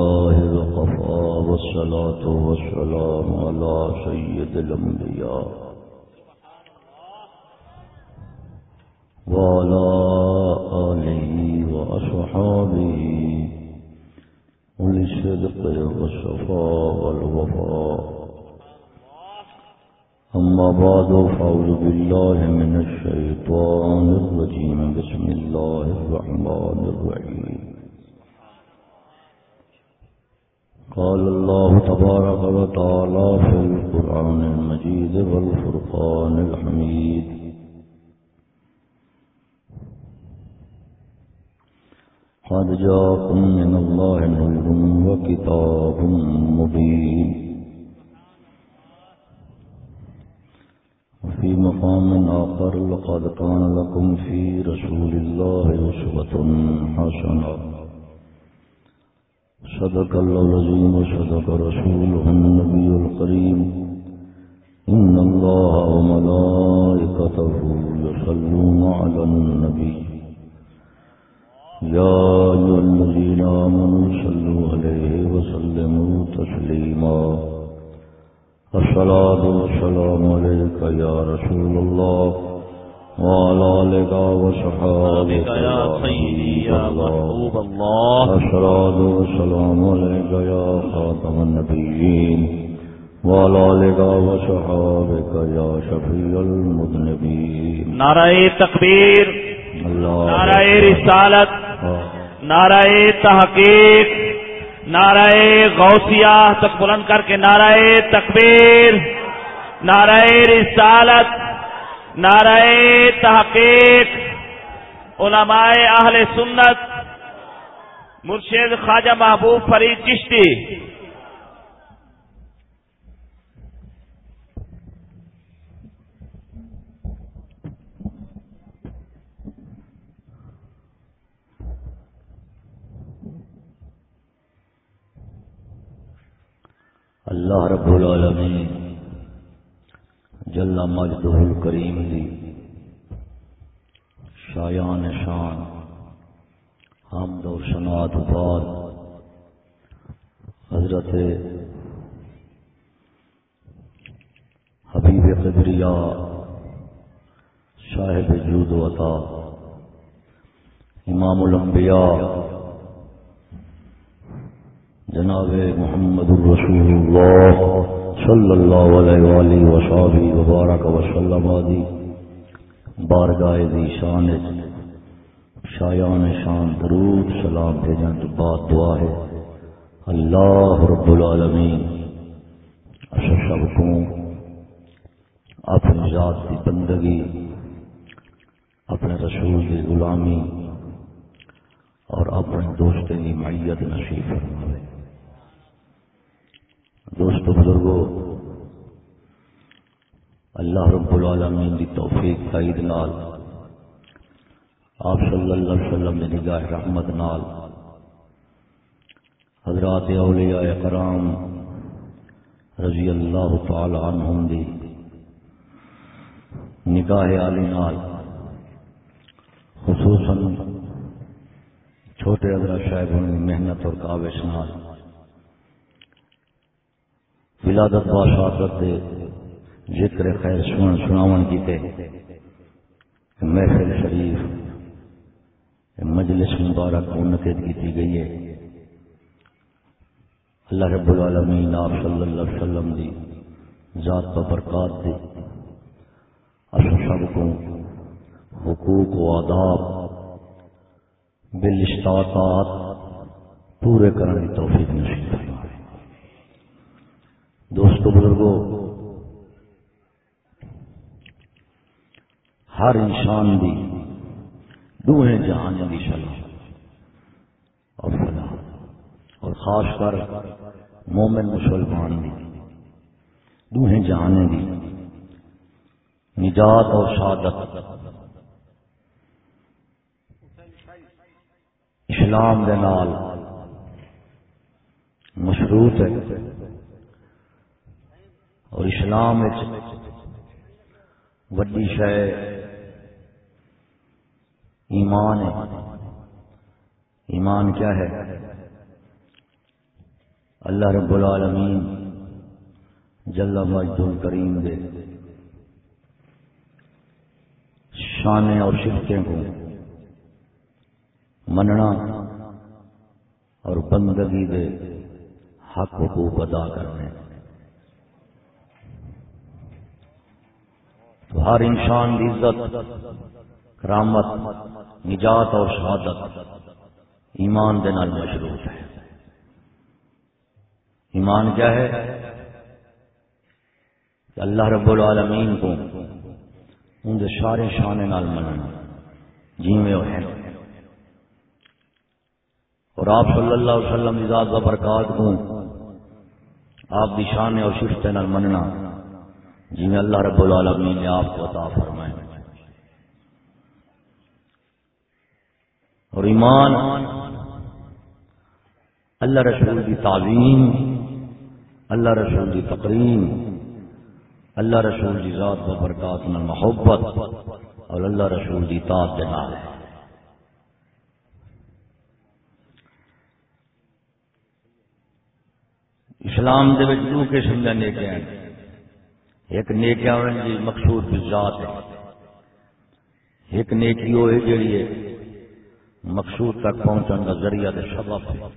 لله وقفا والصلاة والسلام على سيد الأنبياء. وعلى آله وأصحابه وللصدق والصفاء والوفاء أما بعد، فأعوذ بالله من الشيطان الرجيم. بسم الله الرحمن الرحيم. قال الله تبارك وتعالى في القرآن المجيد والفرقان الحميد. قد جاءكم من الله نور وكتاب مبين. وفي مقام آخر لقد كان لكم في رسول الله أسوة حسنة. صدق الله العظيم وصدق رسوله النبي الكريم. إن الله وملائكته يصلون على النبي. يا أيها الذين آمنوا صلوا عليه وسلموا تسليما. الصلاة والسلام عليك يا رسول الله. وعلى آلك وصحابك يا سيدي يا محبوب الله. الصلاة والسلام عليك يا خاتم النبيين. وعلى آلك وصحابك يا شفيع المذنبين. نعرہ تکبیر نعرہ رسالت نعرہ تحقیق نعرہ غوثیہ تک بلند کر کے نعرہ تکبیر نعرہ رسالت نعرہ تحقیق علماء اہل سنت مرشد خواجہ محبوب فرید چشتی۔ اللہ رب العالمین جل مجدہ الکریم دی۔ شایان شان، حمد و شنات بعد حضرت حبیب قدریہ صاحب جود و عطا۔ امام الانبیاء، جناب محمد الرسول اللہ۔ صلی اللہ علیہ وآلہ وصحبہ وبارک وسلم آدی، بارگاہ دی شان شایان شان درود، سلام بھیجن تو بعد دعا ہے۔ اللہ رب العالمین اسا سب کو اپنی ذات کی بندگی، اپنے رسول کی غلامی اور اپنے دوست کی معیت نصیب فرمائے دوست بزرگوں اللہ رب العالمین دی توفیق کا نال، آپ صلی اللہ علیہ وسلم نے نگاہ رحمت نال، حضرات اولیاء کرام رضی اللہ تعالی عنہم دی نگاہ علی نال، خصوصاً چھوٹے حضرت صاحب محنت اور کاوش نال ولادت باشاقت دے ذکر خیر سن سناون کیتے محفل شریف، مجلس مبارک منعقد کی گئی ہے۔ اللہ رب العالمین آپ صلی اللہ علیہ وسلم دی ذات پر برکات دے۔ اصل سب کو حقوق و آداب بالاشتاطات پورے کرنے کی توفیق نصیب فرمائے۔ دوستو بزرگوں ہر انسان دی دوہیں جہان دی صلاح اور فلاح، اور خاص کر مومن مسلمان دی دوہیں جہانے دی نجات اور شہادت۔ اسلام دے نال مشروط ہے۔ اور اسلام وڈی شہ ایمان ہے۔ ایمان کیا ہے؟ اللہ رب العالمین جل مجد الکریم دے شانے اور شفقیں کو مننا اور بندگی دے حق حقوق ادا کرنے۔ تو ہر انسان کی عزت، کرامت، نجات اور شہادت ایمان دے نال مشروط ہے۔ ایمان کیا ہے؟ کہ اللہ رب العالمین کو ان سارے شانے نال مننا جی میں وہ ہے اور آپ صلی اللہ علیہ وسلم کی ذات و برکات کو آپ دی شان اور شرط نال مننا جی اللہ رب العالمین نے آپ کو عطا فرمائے۔ اور ایمان، اللہ رسول کی تعلیم اللہ رسول کی تقریم، اللہ رسول کی ذات و برکات میں محبت اور اللہ رسول کی تاط کے ہے۔ اسلام دے وچ دو قسم دے نیکیاں ہیں۔ ایک نیکیاں ہیں جی مقصود ذات ہے ایک نیکی وہ ہے جڑی ہے مقصود تک پہنچن کا ذریعہ تے سبب ہے۔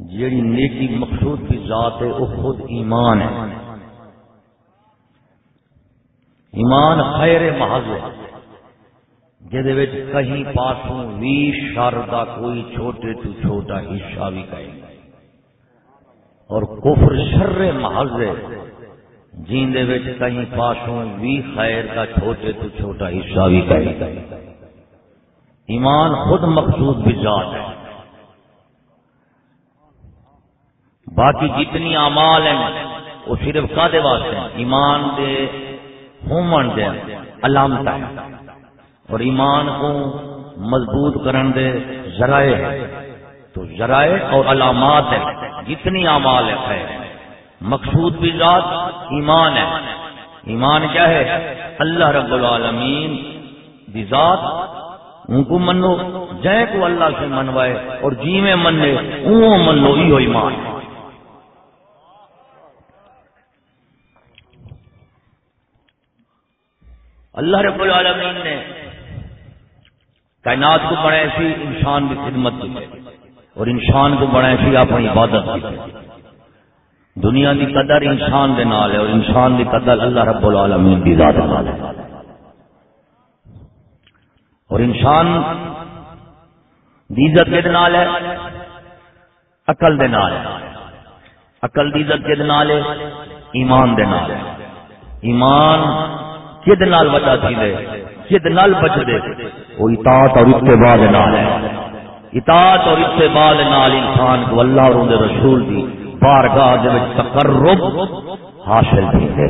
جیڑی نیکی مقصود کی ذات ہے، وہ خود ایمان ہے۔ ایمان خیر محض ہے۔ جہد کہیں پاسوں بھی شر کا کوئی چھوٹے تو چھوٹا حصہ بھی کہیں اور کفر شر محض ہے۔ جیندے وچ کہیں پاسوں بھی خیر کا چھوٹے تو چھوٹا حصہ بھی کہیں۔ ایمان خود مقصود بھی ہے۔ باقی جتنی اعمال ہیں، وہ صرف کادے واسطے ہیں۔ ایمان دے ہومن دے علامت ہے اور ایمان کو مضبوط کرن دے ذرائع ہے تو ذرائع اور علامات ہیں۔ جتنی اعمال ہے مقصود بھی ذات، ایمان ہے۔ ایمان کیا ہے؟ اللہ رب العالمین۔ دی ذات ان کو منو جے کو اللہ سے منوائے اور جی میں منے او من لو ہی ایمان ہے۔ اللہ رب العالمین نے کائنات کو بڑھائے سی انسان کی خدمت کی اور انسان کو بڑھائے سی اپنی عبادت کی۔ دنیا کی قدر انسان دے نال ہے اور انسان کی قدر اللہ رب العالمین کی ذات نال ہے۔ اور انسان دی عزت کے نال ہے؟ عقل دے نال ہے۔ عقل دی عزت کے نال ہے؟ ایمان دے نال ہے۔ ایمان کد نال بچا تھی دے کد نال بچ دے وہ اطاعت اور اتباع دے نال ہے۔ اطاعت اور اتباع نال انسان کو اللہ اور ان رسول دی بارگاہ دے وچ تقرب حاصل تھی ہے۔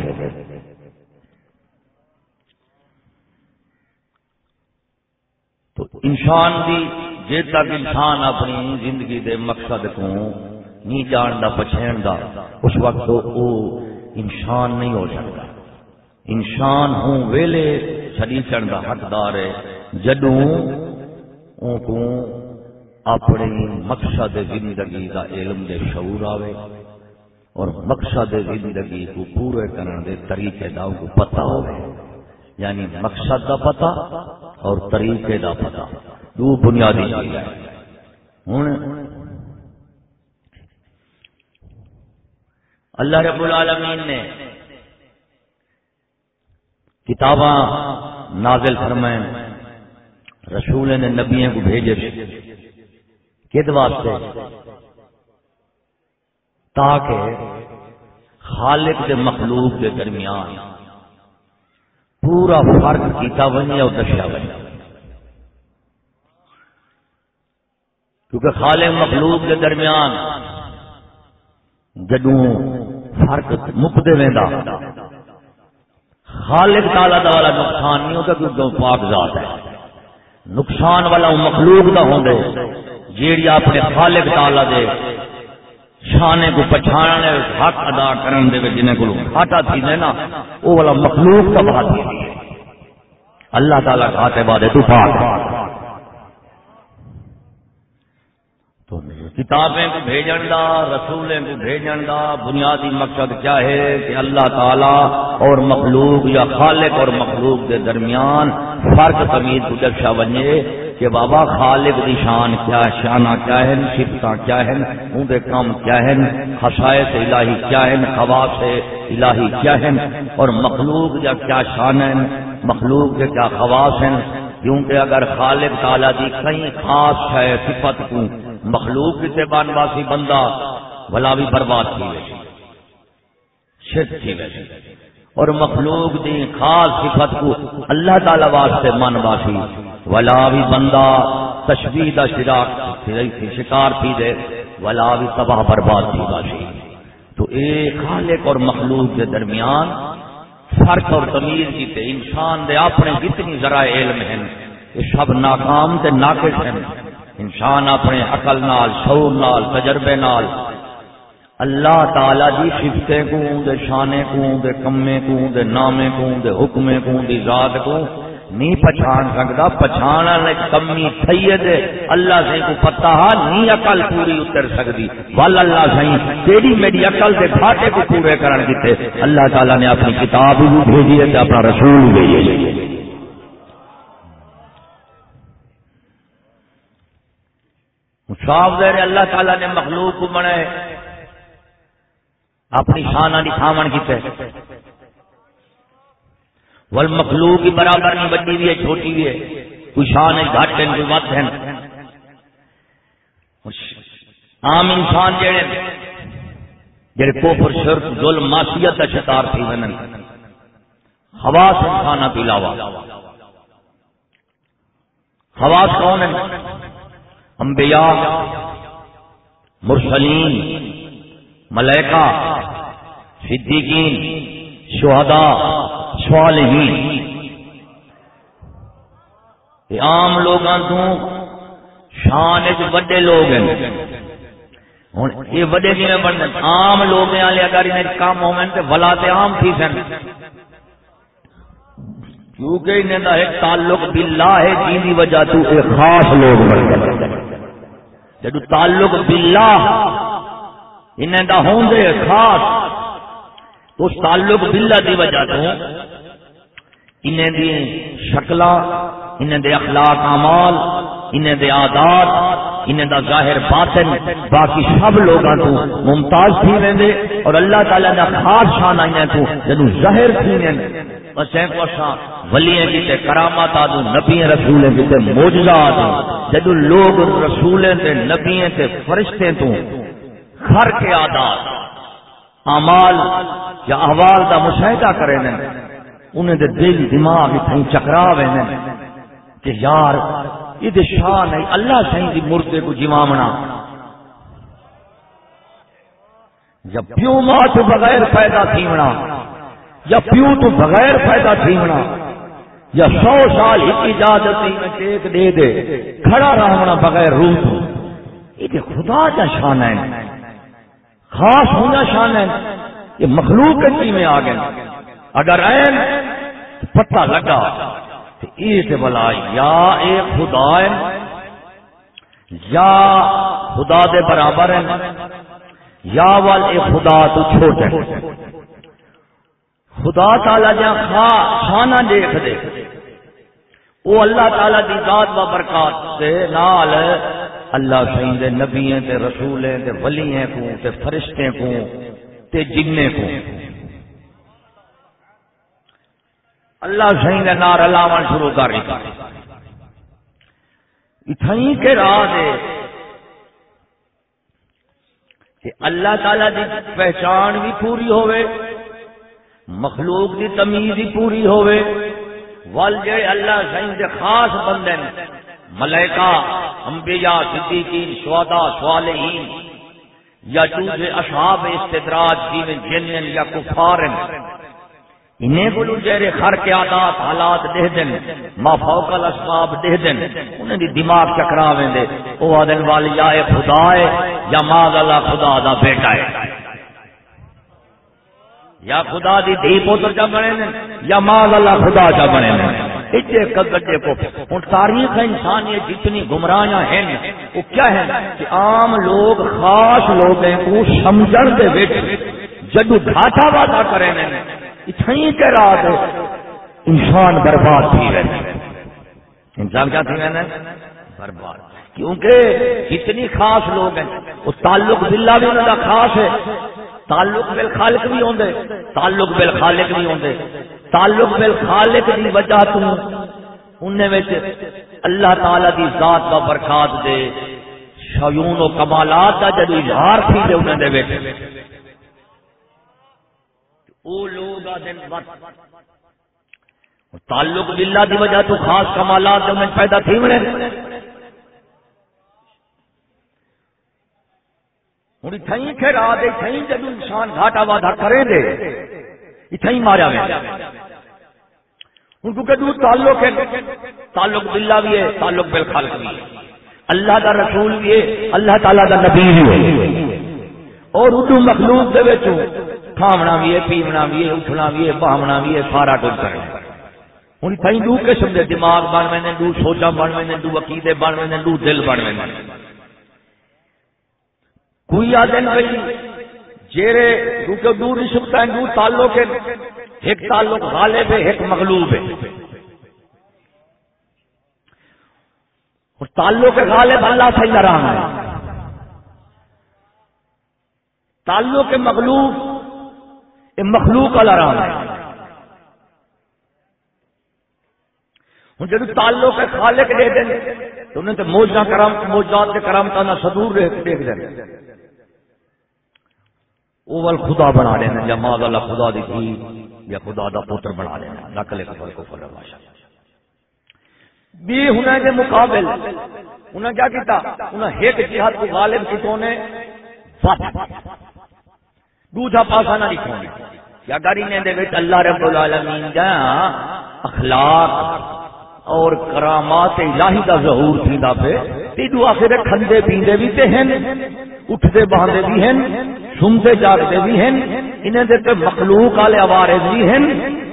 تو انسان دی جے تک انسان اپنی زندگی دے مقصد کو نہیں جاندا پچھین دا اس وقت وہ انسان نہیں ہو سکتا۔ انسان ہوں ویلے چڑی دا حقدار ہے۔ جدوں کو اپنی مقصد زندگی دا علم دے شعور آوے اور مقصد زندگی کو پورے کرنے دے طریقے دا کو پتہ ہوئے یعنی مقصد دا پتہ اور طریقے دا پتہ۔ دو بنیادی چیز ہے ہوں اللہ رب العالمین نے کتاباں نازل فرمائیں۔ رسول نے نبیوں کو بھیجے۔ کد واسطے، تاکہ خالق دے مخلوق کے درمیان پورا فرق کیتا بنے اور دشیا بنے کیونکہ خالق مخلوق کے درمیان جدوں فرق مکتے وہدا خالق تعالی دا والا نقصان نہیں ہوتا کیونکہ پاک ذات ہے۔ نقصان والا مخلوق دا ہوندے جیڑی اپنے خالق تعالی دے شانے کو پچھانے حق ادا کرن دے جنہیں کو گھاٹا تھی دے نا وہ والا مخلوق کا بات تھی۔ اللہ تعالی کھاتے بعد تو پاک۔ تو کتابیں کو بھیجن دا، رسولیں کو بھیجن دا، بنیادی مقصد کیا ہے کہ اللہ تعالی اور مخلوق یا خالق اور مخلوق کے درمیان فرق تمیز کو دکشا بنے کہ بابا خالق دی شان کیا شانہ کیا ہے شفتا کیا ہے اندر کام کیا ہے، خصائص الہی کیا ہے، خواص الہی کیا ہے، اور مخلوق یا کیا شان ہے، مخلوق کے کیا خواص ہیں۔ کیونکہ اگر خالق تعالی دی کئی خاص ہے، صفت کو مخلوق سے بانواسی بندہ بلا بھی برباد تھی ویسی شرک تھی ویسی اور مخلوق دی خاص صفت کو اللہ تعالی واسطے من واسی ولا بھی بندہ تشبیح دا شراک شکار تھی دے، ولا بھی تباہ برباد تھی واسی تو ایک خالق اور مخلوق کے درمیان فرق اور تمیز کی تے انسان دے اپنے جتنی ذرائع علم ہیں، یہ سب ناکام تے ناقص ہیں۔ انسان اپنے عقل نال، شعور نال، تجربے نال اللہ تعالی دی شفتیں کو دے شانے کو دے کمے کو دے نامے کو دے حکمے کو دی، ذات کو نہیں پچھان سکتا پچھان کمی تھئی دے۔ اللہ سے کو پتا ہا نہیں عقل پوری اتر سکتی ول اللہ سی تیری میری عقل دے گھاٹے کو پورے کرن کیتے۔ اللہ تعالی نے اپنی کتاب بھی بھیجی ہے اپنا رسول بھی بھیجی ہے۔ صاف دے رہے اللہ تعالیٰ نے مخلوق کو بنائے اپنی شان والی کھاون کی ول مخلوق کی برابر نہیں بڑی بھی ہے، چھوٹی بھی ہے۔ کوئی شان ہے گھٹ ہے، کوئی مت ہے۔ عام انسان جڑے جڑے کوفر شرک، ظلم، معصیت کا شکار تھی ونن خواص انسان پیلاوا خواص کون ہے انبیاء، مرسلین، ملائکہ، صدیقین، شہداء۔ صالحین۔ یہ عام لوگوں تو شان وڈے لوگ ہیں۔ ہوں یہ وڈے جی بننے؟ عام لوگ والے اگر انہیں کام ہو ولا تے عام تھی سن۔ کیونکہ انہیں دا ایک تعلق باللہ ہے جن کی وجہ تو ایک خاص لوگ بن گئے۔ جدو تعلق باللہ انہیں دا ہوں دے خاص تو اس تعلق باللہ دی وجہ تو انہیں دی شکلہ انہیں دے اخلاق، اعمال، انہیں دے عادات، انہیں دا ظاہر باطن، باقی سب لوگاں تو ممتاز تھی ویندے اور اللہ تعالی دا خاص شان آئیں تو جدو ظاہر تھی ویندے بسیں کو اساں ولیے کیتے کرامات آدو نبی رسول کیتے موجزہ آدو جدو لوگ رسول تے نبی تے فرشتے تو گھر کے آداد امال یا احوال دا مشاہدہ کرے نے، انہیں دے دل، دماغ اتھائی چکرا وے نے کہ یار، یہ دے شان ہے، اللہ سہیں دی مردے کو جمامنا جب پیو ماں تو بغیر پیدا تھیمنا یا پیو تو بغیر پیدا تھیمنا یا سو سال ایک اجازت میں ٹیک دے دے، کھڑا رہنا بغیر روح تو۔ یہ خدا کا شان ہے۔ خاص ہونا شان ہے یہ مخلوق کی میں آ گئے۔ اگر این پتہ لگا تو یہ بلا یا ایک خدا ہے، یا خدا دے برابر ہے، یا وال ایک خدا تو چھوٹے۔ خدا تعالی جا خا شانہ دیکھ دے۔ وہ اللہ تعالی دی ذات و برکات سے نال اللہ سین دے نبییں تے رسولیں تے ولییں کو تے فرشتے کو تے جننے کو اللہ سین دے نار علاوہ شروع کر اتھائی کے راہ دے کہ اللہ تعالی دی پہچان بھی پوری ہوئے، مخلوق دی تمیز ہی پوری ہوئے۔ ول جے اللہ سائیں دے خاص بندے نے ملائکہ، انبیاء، صدیقین، شہداء، صالحین یا دوسرے اصحاب استدراج، جن جنن یا کفار انہیں کو جہرے خر کے عادات حالات دے دن، ما فوق الاسباب دے دن، انہیں دی دماغ چکرا ویندے او آدن والی، یا خدا ہے، یا ماذ اللہ خدا دا بیٹا ہے۔ یا خدا دی دھی پوتر چا بنے نے یا ماں اللہ خدا چا بنے نے اجے کو ہوں تاریخ انسانی جتنی گمراہیاں ہیں، وہ کیا ہے کہ عام لوگ، خاص لوگ کو سمجھن دے وچ جدو گھاٹا واٹا کرے نے اتھائی کے رات انسان برباد تھی رہے انسان کیا تھی رہنا برباد۔ کیونکہ جتنی خاص لوگ ہیں، وہ تعلق بلا بھی انہوں کا خاص ہے، تعلق بل خالق بھی ہوں تعلق بل خالق بھی ہوں تعلق بل خالق کی وجہ تو اللہ تعالی دی ذات کا برکات دے۔ شیون و کمالات کا جب اظہار تھی دے انہوں نے وہ لوگ دن تعلق بلا دی وجہ تو خاص کمالات دے انہیں پیدا تھی ملے ہوں اتائی کھیرا دے اتائی جب انسان گھاٹا واٹا کرے دے۔ اتائی ماریا گیا۔ ہوں کیونکہ دور تعلق ہے تعلق بلا بھی ہے، تعلق بالخالق بھی ہے۔ اللہ کا رسول بھی ہے، اللہ تعالی کا نبی بھی ہے۔ اور اردو مخلوق دے کھاونا بھی ہے، پیونا بھی ہے، اٹھنا بھی ہے بہمنا بھی ہے، سارا کچھ کرنا ہوں اتائی دو قسم دے، دماغ بن میں دو سوچا بن میں دو عقیدے بن میں دو دل بن میں کوئی آدن بھائی جیرے کیونکہ دور نہیں سکتا ہے دور تعلق ہے ایک تعلق غالب ہے، ایک مغلوب ہے۔ اور تعلق غالب اللہ سے نرام ہے۔ تعلق مغلوب یہ مخلوق والا رام ہے۔ ہوں جب تعلق خالق دے دیں، تو انہیں تو موجہ کرام موجات کے کرامتا نہ صدور دیکھ دیں۔ اول خدا بنا لینا، یا ماں اللہ خدا دی تھی یا خدا دا پوتر بنا لینا نقل کفر کو فر باشا بھی ہونا کے مقابل انہیں کیا کیتا؟ انہیں ایک جہاد کو غالب کتوں نے؟ دوسرا پاسا نہ لکھو کیا گاری نے دے وچ اللہ رب العالمین دا اخلاق اور کرامات الہی دا ظہور تھیندا پہ ایڈو آخر کھندے پیندے بھی تے ہیں اٹھتے باندھے بھی ہیں سنتے جاگتے بھی ہیں انہیں دے مخلوق والے آوارے بھی ہیں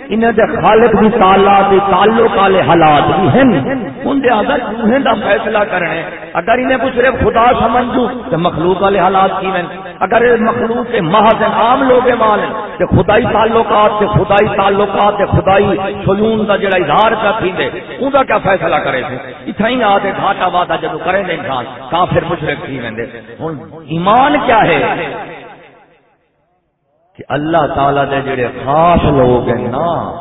انہیں دے خالق بھی تعلق بھی تعلق والے حالات بھی ہیں۔ ان دے اگر روحیں دا فیصلہ کرنے۔ اگر انہیں کچھ صرف خدا سمجھ دوں تو مخلوق والے حالات کی ہیں۔ اگر مخلوق کے محض عام لوگ مال ہیں کہ خدائی تعلقات سے خدائی تعلقات سے خدائی سلون کا جڑا اظہار کا تھی دے ان کا کیا فیصلہ کرے تھے؟ اتنا ہی آتے گھاٹا واٹا جب کرے دے انسان، کافر مشرق تھی ویندے۔ ایمان کیا ہے؟ کہ اللہ تعالی دے جڑے خاص لوگ ہیں نا،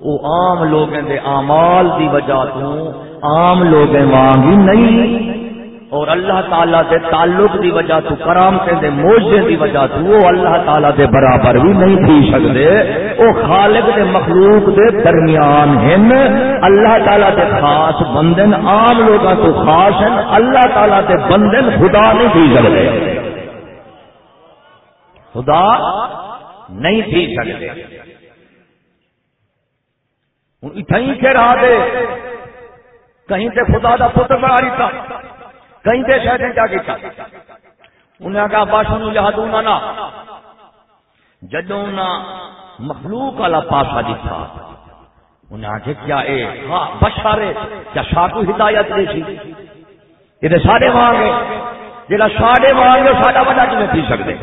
وہ عام لوگوں دے اعمال دی وجہ تو عام لوگ وانگی نہیں۔ اور اللہ تعالی دے تعلق دی وجہ تو کرامتے دے موجے دی وجہ تو وہ اللہ تعالی دے برابر بھی نہیں تھی سکتے۔ وہ خالق دے مخلوق دے درمیان ہیں۔ اللہ تعالی دے خاص بندن عام لوگوں تو خاص ہیں۔ اللہ تعالی دے بندن خدا نہیں تھی سکتے۔ خدا نہیں تھی سکتے ہوں اتنی کے رہا دے۔ کہیں تے خدا دا پتر بنا رہی تھا کہیں تے شاید کیا کیتا۔ انہیں کہا باشا نو یاد نہ جدو نہ مخلوق والا پاسا دکھا انہیں آگے کیا اے؟ ہاں بشارے، کیا شاکو ہدایت دے سی؟ یہ سارے مانگے جہاں ساڑے مانگے ساڈا بڑا کیوں پی سکتے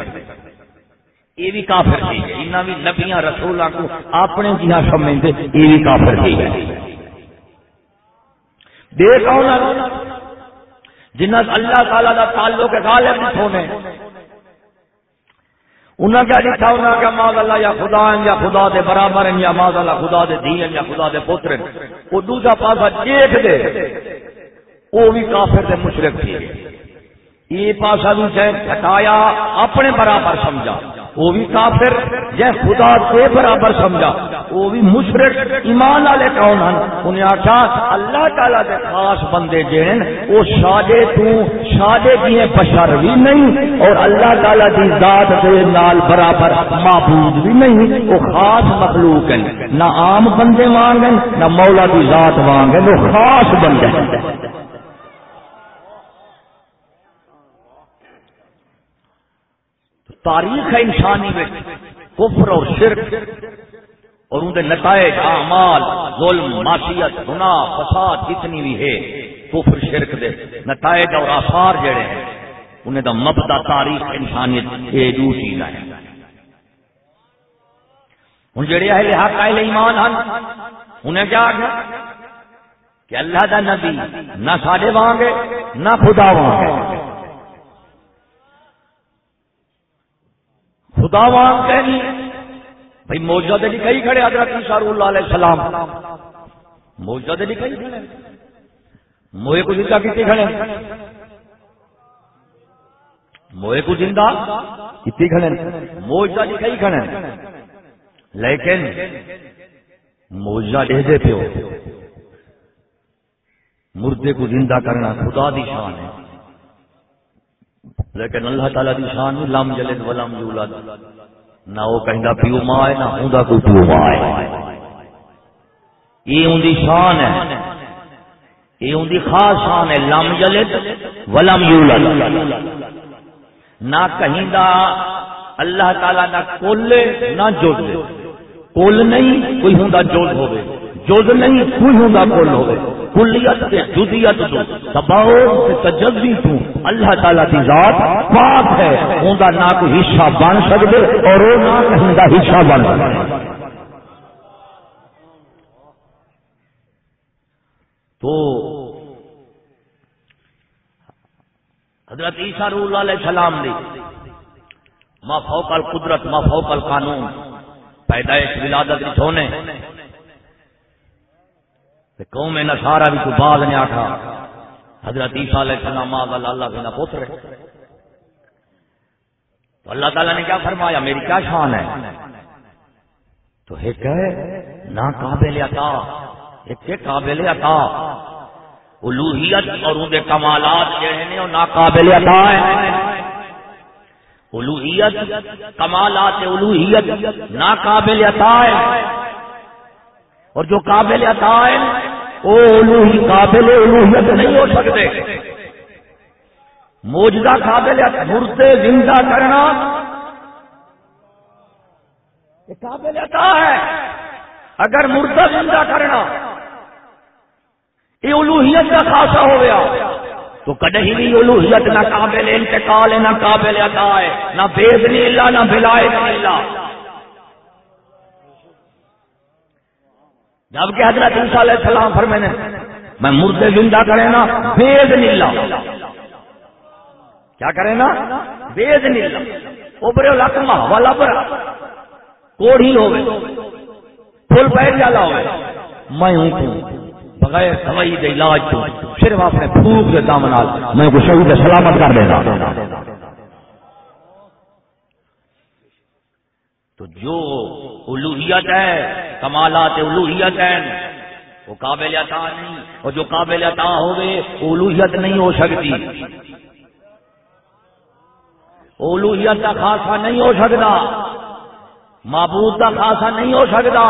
یہ بھی کافر تھی انہاں بھی نبیاں رسولاں کو اپنے جہاں سمجھتے، یہ بھی کافر تھی دے کون جنہ اللہ تعالی دا تعلق غالب نہیں ہونے انہاں کیا لکھا، انہاں کا ماذ اللہ یا خدا ہیں یا خدا دے برابر ہیں یا ماذ اللہ خدا دے دی ہیں یا خدا دے پتر ہیں۔ وہ دوسرا پاسا دیکھ دے، وہ بھی کافر دے مشرک تھی یہ پاسا بھی چاہے ہٹایا اپنے برابر سمجھا۔ وہ بھی کافر جے خدا کے برابر سمجھا۔ وہ بھی مشرق ایمان والے کون ہیں؟ انہیں آخیا اللہ تعالی دے خاص بندے جن وہ شادے تو شادے دیے بشر بھی نہیں اور اللہ تعالی دی ذات دے نال برابر معبود بھی نہیں۔ وہ خاص مخلوق ہیں۔ نہ عام بندے مانگن نہ مولا دی ذات مانگن وہ خاص بندے ہیں۔ تاریخ ہے انسانی میں، کفر اور شرک، اور ان کے نتائج، اعمال، ظلم معاشیت گناہ، فساد جتنی بھی ہے، کفر، شرک دے نتائج اور آثار جڑے ہیں انہیں دا مبدا تاریخ انسانیت یہ دو چیز ہے ہوں جڑے اہل حق، اہل ایمان ہیں انہیں کیا آگے کہ اللہ دا نبی نہ ساڈے وانگے نہ خدا وانگے خدا وانگ کہنی بھائی موجود لکھائی کھڑے حضرت شاہ اللہ علیہ السلام۔ موجود لکھائی کھڑے۔ موئے کو زندہ کتنے کھڑے۔ موئے کو زندہ کتنے کھڑے۔ موجہ لکھائی کھڑے۔ لیکن موجہ دے دے پیو۔ مردے کو زندہ کرنا خدا دی شان ہے۔ لیکن اللہ تعالی دی شان لم جلد ولم یولد۔ نہ وہ کہیں پیو ماں ہے، نہ ہوں کوئی پیو ماں ہے۔ یہ ان دی شان ہے۔ یہ ان دی خاص شان ہے، لم جلد ولم یولد۔ نہ کہیں اللہ تعالی نہ کول نہ جوڑ کول نہیں، کوئی ہوں جوڑ ہوئے۔ جز نہیں، کوئی ہوں کل ہوئے۔ کلیت تے جزیت تو تباؤ تے تجزی تو۔ اللہ تعالی دی ذات پاک ہے۔ ہوندا نہ کوئی حصہ بن سکدے اور او نہ کہیں دا حصہ بن۔ سکدے تو حضرت عیسیٰ روح اللہ علیہ السلام دی ما فوق القدرت، ما فوق القانون پیدائش ولادت ہونے قوم نسارا بھی تو بعد نے آخا حضرت عیسیٰ علیہ السلام اللہ اللہ بنا پوتر تو اللہ تعالیٰ نے کیا فرمایا، میری کیا شان ہے؟ تو ایک ہے نہ قابل عطا، ایک قابل عطا۔ الوحیت اور ان کے کمالات جو ہیں وہ ناقابل عطا ہے الوحیت کمالات الوحیت ناقابل عطا ہے اور جو قابل عطا ہے وہ الوہی قابل الوحیت نہیں ہو سکتے۔ موجودہ قابل مردے زندہ کرنا۔ یہ قابل عطا ہے۔ اگر مردہ زندہ کرنا۔ یہ الوحیت کا خاصا ہو گیا۔ تو کدی بھی الوحیت نہ قابل انتقال، نہ قابل عطا ہے۔ نہ بےد نیلا نہ بلائے نیلا جبکہ حضرت عیسیٰ علیہ السلام فرمے نے، میں مردے زندہ کرے نا بید نیلا کیا کرے نا؟ بید نیلا اوپر لکما والا پر کوڑی ہوئے پھول پیر جالا ہوئے میں ہوں تو بغیر دوائی دے علاج تو صرف اپنے پھوک کے دامنال میں کو شہید سلامت کر دینا تو جو الوحیت ہے، کمالات الوحیت ہیں، وہ قابل عطا نہیں، اور جو قابل عطا ہوگے الوحیت نہیں ہو سکتی۔ الوحیت کا خاصا نہیں ہو سکتا۔ معبود کا خاصا نہیں ہو سکتا۔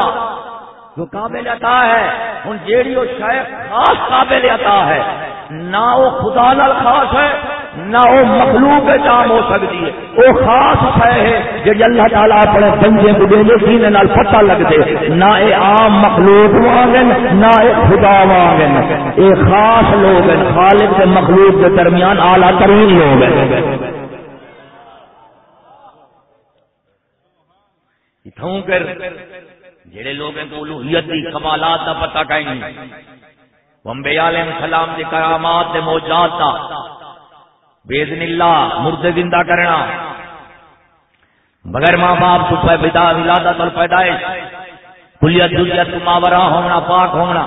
جو قابل عطا ہے ہوں جیڑی وہ شاید خاص قابل عطا ہے، نہ وہ خدا نال خاص ہے نہ وہ مخلوق کام ہو سکتی ہے۔ وہ خاص شہ ہے جی اللہ تعالیٰ اپنے بندے کو دے دے، سینے نال پتہ لگ دے۔ نہ اے عام مخلوق وانگن نہ اے خدا وانگن اے خاص لوگ ہیں، خالق سے مخلوق کے درمیان اعلیٰ ترین لوگ ہیں۔ اتھوں کر، جڑے لوگ ہیں تو الوحیت دی کمالات دا پتہ کہیں۔ نہیں ومبیا علیہ السلام دی کرامات دے موجات دا۔ بیزن اللہ مرد زندہ کرنا بغیر ماں باپ تو پیدا ولادت اور پیدائش کلیت دلیت ماورا ہونا پاک ہونا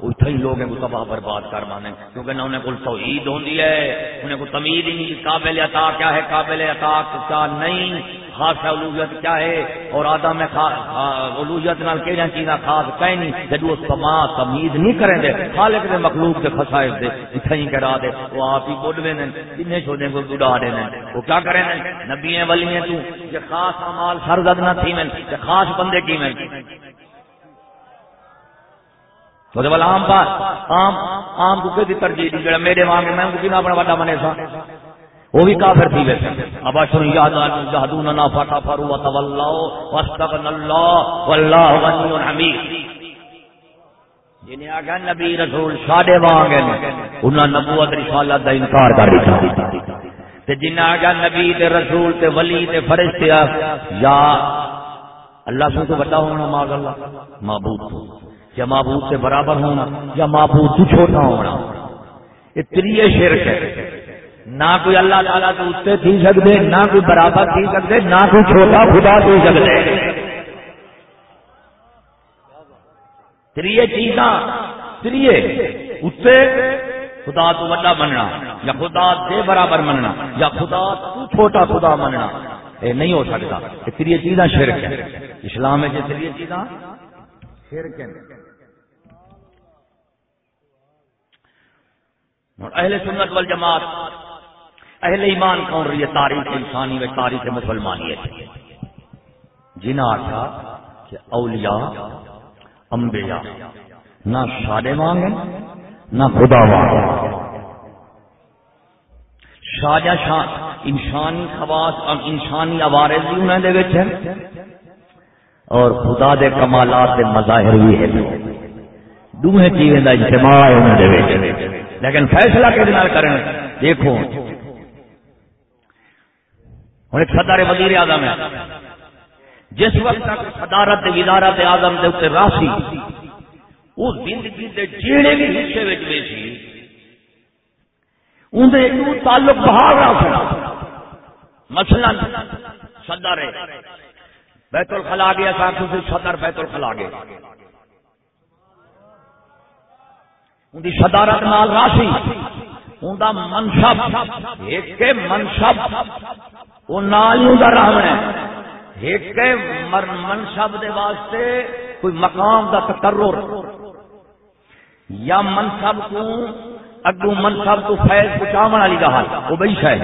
اتنے ہی لوگ تباہ برباد کر مانے کیونکہ نہ انہیں کو توحید ہوتی ہے انہیں کو تمید ہی نہیں قابل عطا کیا ہے قابل عطا کیا نہیں خاص ہے الوحیت کیا ہے؟ اور آدم میں الوحیت نال کہڑی چیزاں خاص کہیں نہیں جب اس تما تمید نہیں کریں دے، خالق دے مخلوق کے خسائش دے اتنے ہی کرا دے، وہ آپ ہی بڑھ دے کنے چھوڑے کو بڑھا دے وہ کیا کریں نبی ہیں ولی ہیں تو، یہ خاص امال سرزد نہ تھی میں خاص بندے کی میں وہ عام بات، عام عام کو دی ترجیح دی، جڑا میرے وانگ میں کو کنا بڑا بڑا منے سا؟ وہ بھی کافر تھی ویسے۔ اب اشر جہدون نا فٹا فرو اللہ حمید۔ جنہیں آگا نبی رسول شادے وانگے انہاں نبوت رسالت دا انکار کر دیا تے جنہیں آگا نبی تے رسول تے ولی تے فرشتے یا اللہ سے تو بڑا ہونا ماض اللہ معبود یا معبود سے برابر ہونا، یا معبود تو چھوٹا ہونا۔ یہ تریے شرک ہے۔ نہ کوئی اللہ تعالیٰ تو اس سے تھی سکتے نہ کوئی برابر تھی سکتے نہ کوئی چھوٹا خدا تھی سکتے تریے چیزاں تریے اس سے خدا تو بڑا مننا، یا خدا دے برابر مننا، یا خدا تو چھوٹا خدا مننا، یہ نہیں ہو سکتا۔ یہ تریے چیزاں شرک ہے اسلام میں یہ تریے چیزاں شرک ہے اہل سنت والجماعت اہل ایمان کون رہی ہے؟ تاریخ انسانی و تاریخ مسلمانی جنا آخا کہ اولیاء، انبیاء، نہ شادے مانگے نہ خدا مانگے شاجہ شاہ انسانی خواص اور انسانی عوارض بھی انہیں دے اور خدا دے کمالات دے مظاہر بھی ہے دوہیں چیزیں دا اجتماع ہے انہیں دے لیکن فیصلہ کے دن کریں؟ دیکھو۔ ہوں ایک صدر وزیر اعظم ہے۔ جس وقت تک صدارت وزارت آزم کے اتنے راسی وہ زندگی کے جیڑے بھی حصے میں سی اندر تعلق بہار رہا سنا مثلا صدر بیت الخلا گیا ساتھ صدر بیت الخلا گیا ان کی صدارت نال راشی ان کا منصب، ایک منصب۔ وہ نال رہنا ایک منصب دے واسطے کوئی مقام دا تقرر۔ یا منصب کو اگو منصب کو فیض پہنچاو والی گاہ وہ بئی شاید۔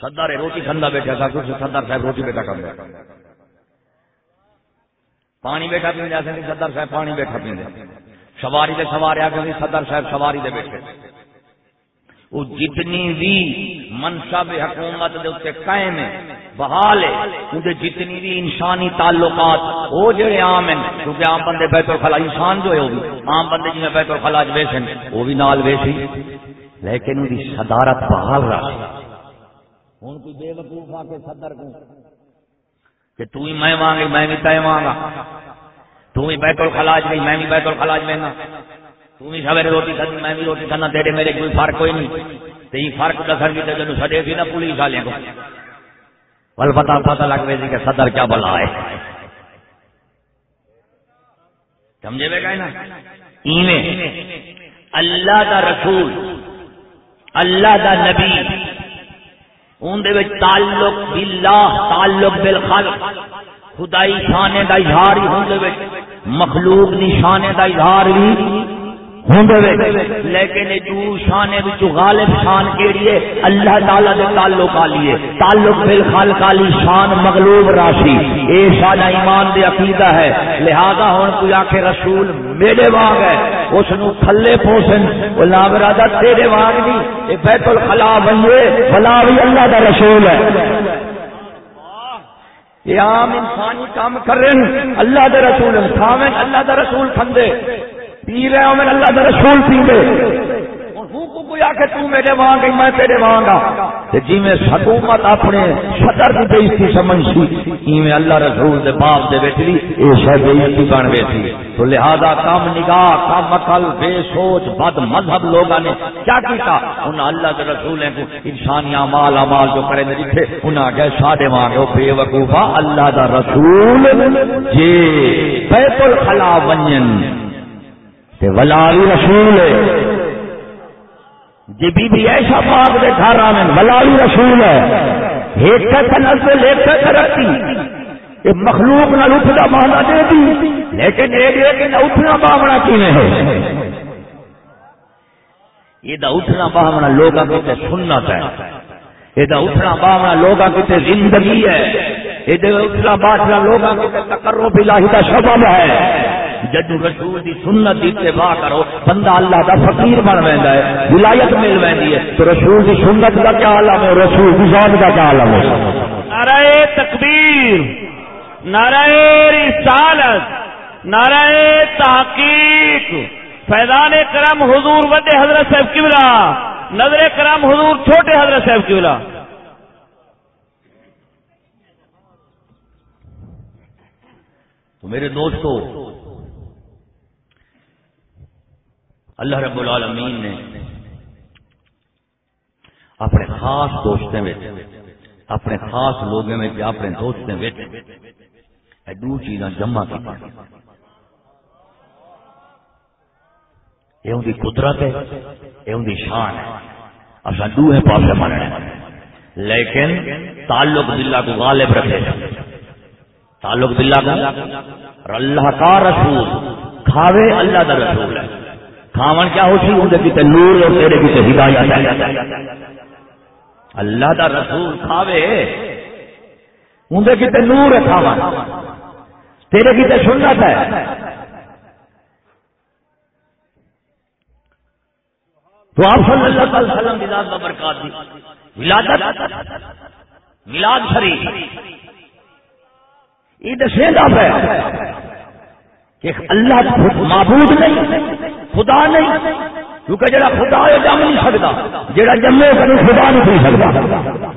سردار روٹی کھانا بیٹھا تھا، کچھ سردار صاحب روٹی بیٹھا کر پانی بیٹھا پیندے سردار صاحب پانی بیٹھا پیندے۔ سواری دے سوارے آ کے سردار صاحب سواری دے بیٹھے۔ وہ جتنی بھی منصب حکومت دے اتنے قائم ہے، بحال ہے انہیں جتنی بھی انسانی تعلقات وہ جڑے عام ہیں، کیونکہ عام بندے بیت الخلا انسان جو ہے وہ بھی، عام بندے جنہیں بیت الخلا ویسے وہ بھی نال ویسی لیکن ان کی صدارت بحال رہا ہوں کوئی بے وقوف آ کے صدر کو، کہ تو ہی میں مانگے میں بھی تے مانگا تو ہی بیت الخلاج نہیں میں بھی بیت الخلاج لینا تم بھی سویرے روٹی کھانی میں بھی روٹی کھانا، تیرے میرے کوئی فرق کوئی نہیں۔ تو یہ فرق دسن بھی تو سڈے سی نا پولیس والے کو۔ بل پتا پتا لگ پی جی کہ صدر کیا بلا ہے۔ سمجھے بے گا نا اللہ دا رسول، اللہ دا نبی اندر تعلق باللہ، تعلق بالخلق، خدائی شانے دا اظہار ہی ہوں مخلوق نشانے دا اظہار بھی۔ لیکن جو شان غالب شان کیڑی ہے، اللہ تعالی دے تعلق علی ہے۔ تعلق بالخالق علی شان مغلوب راشی۔ اے شان ایمان دے عقیدہ ہے۔ لہذا ہن کوئی آکھے رسول میرے واگ ہے۔ اس نو تھلے پوسن۔ او لا برادہ تیرے واگ نہیں۔ اے بیت الخلا بنوے بلا بھی اللہ دا رسول ہے۔ یہ عام انسانی کام کر رہے ہیں اللہ دے رسول کھاویں اللہ دا رسول کھندے پی رہے ہو میں اللہ کا رسول پی دے کوئی آ کے تم میرے وہاں گئی میں تیرے وہاں گا جی میں حکومت اپنے صدر کی بےزتی سمجھ سی اللہ رسول دے باپ دے شاید بےزتی بن گئی تھی۔ تو لہذا کم نگاہ کم عقل، بے سوچ، بد مذہب لوگوں نے کیا کیتا؟ انہاں اللہ کے رسول کو انسانی مال امال جو کرے لکھے، انہاں گئے ساڈے وہاں گئے بے وقوفا اللہ دا رسول جی بیت الخلا ونجن۔ ولا بھی رسول ہے۔ جی بی بی ایسا پاک دے گھر آمن ولا بھی رسول ہے۔ ایک کا نزل ایک کا ترقی یہ مخلوق نہ اٹھنا مانا دے دی۔ لیکن ایک ایک نہ اٹھنا باہمنا کینے ہے؟ یہ دا اٹھنا باہمنا لوگا کتے سنت ہے۔ یہ دا اٹھنا باہمنا لوگا کتے زندگی ہے۔ یہ دا اٹھنا باہمنا لوگا کتے تقرب الہی دا سبب ہے۔ جدو رسول دی سنت دی اتباع کرو بندہ اللہ دا فقیر بن ویندا ہے ولایت مل ویندی ہے تو رسول دی سنت دا کیا عالم ہے؟ رسول دی ذات دا کیا عالم ہے؟ نعرہ تکبیر نعرہ رسالت نعرہ تحقیق فیضان کرم حضور وڈے حضرت صاحب کبلا نظر کرم حضور چھوٹے حضرت صاحب کبلا تو میرے دوستو اللہ رب العالمین نے اپنے خاص دوستوں میں اپنے خاص لوگوں میں اپنے دوستوں میں دو چیزاں جمع کی یہ ان کی قدرت ہے، یہ ان کی شان ہے۔ اصل دو ہے پاسے مننے۔ لیکن تعلق دلہ کو غالب رکھے۔ تعلق باللہ کا اللہ کا رسول کھاوے اللہ کا رسول ہے۔ کھاون کیا ہو سی اندر کتنے نور اور تیرے کتنے ہدایت اللہ کا رسول کھاوے۔ اندر کتنے نور ہے کھاون۔ تیرے کتنے سنت ہے۔ تو آپ صلی اللہ علیہ وسلم ملاد برکات دی۔ ولادت۔ ملاد شریف۔ یہ دسے گا کہ اللہ معبود نہیں۔ خدا نہیں، کیونکہ جڑا خدا ہے، جم نہیں سکتا۔ جڑا جمے کبھی خدا نہیں ہو سکتا۔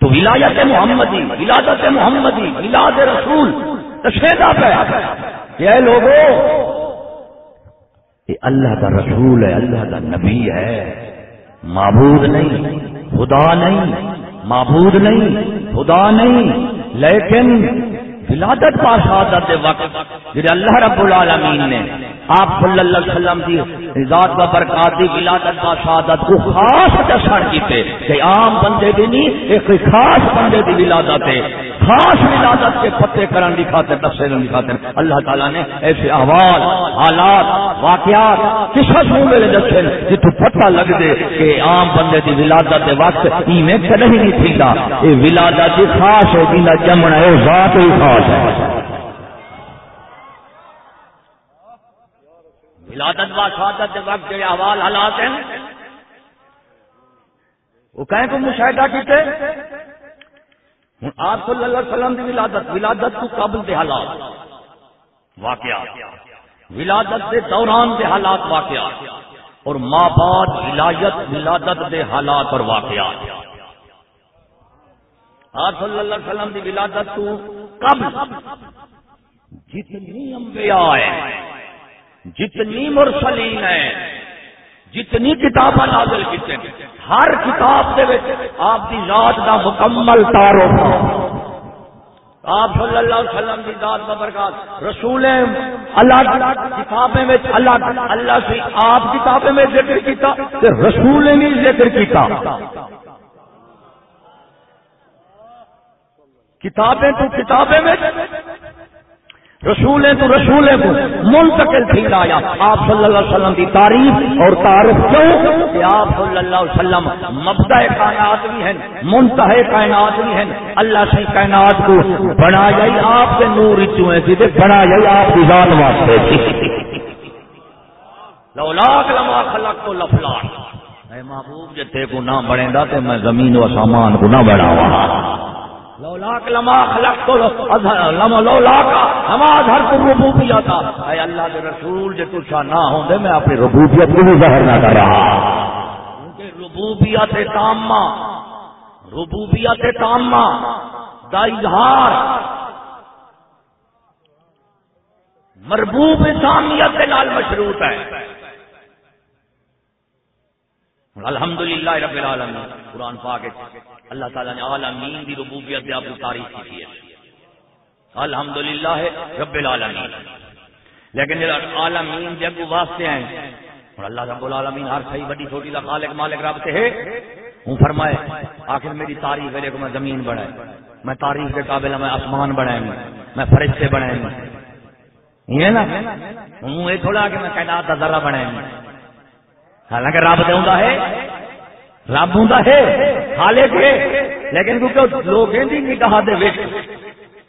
تو ولایت محمدی، ولادت محمدی، ولاد رسول دسے گا کہ اے لوگوں یہ اللہ کا رسول ہے، اللہ کا نبی ہے۔ معبود نہیں، خدا نہیں، معبود نہیں، خدا نہیں۔ لیکن ولادت کا شہادت وقت جی اللہ رب العالمین نے آپ صلی اللہ علیہ وسلم کی ذات و برکات دی ولادت کا شہادت کو خاص دسن کیتے کہ عام بندے دی نہیں، ایک خاص بندے دی ولادت ہے۔ خاص ولادت کے پتے کرن کی خاطر تفصیل کی خاطر۔ اللہ تعالیٰ نے ایسے احوال، حالات، واقعات کس میں دسے جتوں پتہ لگ دے کہ عام بندے دی ولادت کے وقت ایویں کدی نہیں تھیندا۔ یہ ولادت خاص ہے، جنہ جمنا ہے ذات ہی خاص ہے۔ ولادت و شہادت وقت جو احوال حالات ہیں، وہ کہیں کو مشاہدہ کیتے ہوں آپ صلی اللہ علیہ وسلم کی ولادت ولادت کو قبل دے حالات، واقعات، ولادت دے دوران دے حالات واقعات، اور ماں بعد ولایت، ولادت دے حالات اور واقعات۔ آپ صلی اللہ علیہ وسلم کی ولادت کو قبل، جتنی انبیاء ہیں جتنی مرسلین ہیں، جتنی کتاباں نازل کیتے ہر کتاب دے آپ کی ذات دا مکمل تعارف۔ آپ صلی اللہ علیہ وسلم کی ذات کا برکات۔ رسول اللہ کتابیں میں اللہ اللہ سے آپ کتابیں میں ذکر کیتا رسول نے ذکر کیتا۔ کتابیں تو کتابیں میں رسولیں تو رسولیں کو منتقل تھی آیا آپ صلی اللہ علیہ وسلم کی تعریف اور تعارف کیوں؟ کہ آپ صلی اللہ علیہ وسلم مبدا کائنات بھی ہیں منتہ کائنات بھی ہیں۔ اللہ سے کائنات کو بنا جائی آپ کے نور چوئے تھے بنا جائی آپ کی ذات واسطے تھی۔ لولاک لما خلق تو لفلاک اے محبوب جتے کو نہ بڑھیں دا تے میں زمین و سامان کو نہ بڑھاواں لما خلق تو ہما کو تھا اے اللہ کے رسول، جے تو نہ ہوندے میں اپنی ربوبیت کو بھی ظاہر نہ کر رہا۔ کیونکہ ربوبیت تامہ ربوبیت تامہ دا اظہار مربوب سامیت کے نال مشروط ہے۔ الحمد للہ رب العالمین، قرآن پاک اللہ تعالیٰ نے عالمین دی ربوبیت دے اپنی تاریخ کی ہے۔ الحمد للہ رب العالمین۔ لیکن عالمین جب واسطے ہیں، اور اللہ رب العالمین ہر صحیح بڑی چھوٹی کا خالق مالک رب سے ہے، ہوں فرمائے، آخر میری تعریف ہے کو میں زمین بنائے، میں تعریف کے قابل ہاں، میں آسمان بنائیں گے میں فرشتے بنائیں گے یہ نا؟ ہوں، یہ تھوڑا کہ میں کائنات کا ذرا بنائیں گے حالانکہ رب دے ہے رب ہوں ہے حالے کے لیکن کیونکہ لوگ دی نگاہ دے وچ،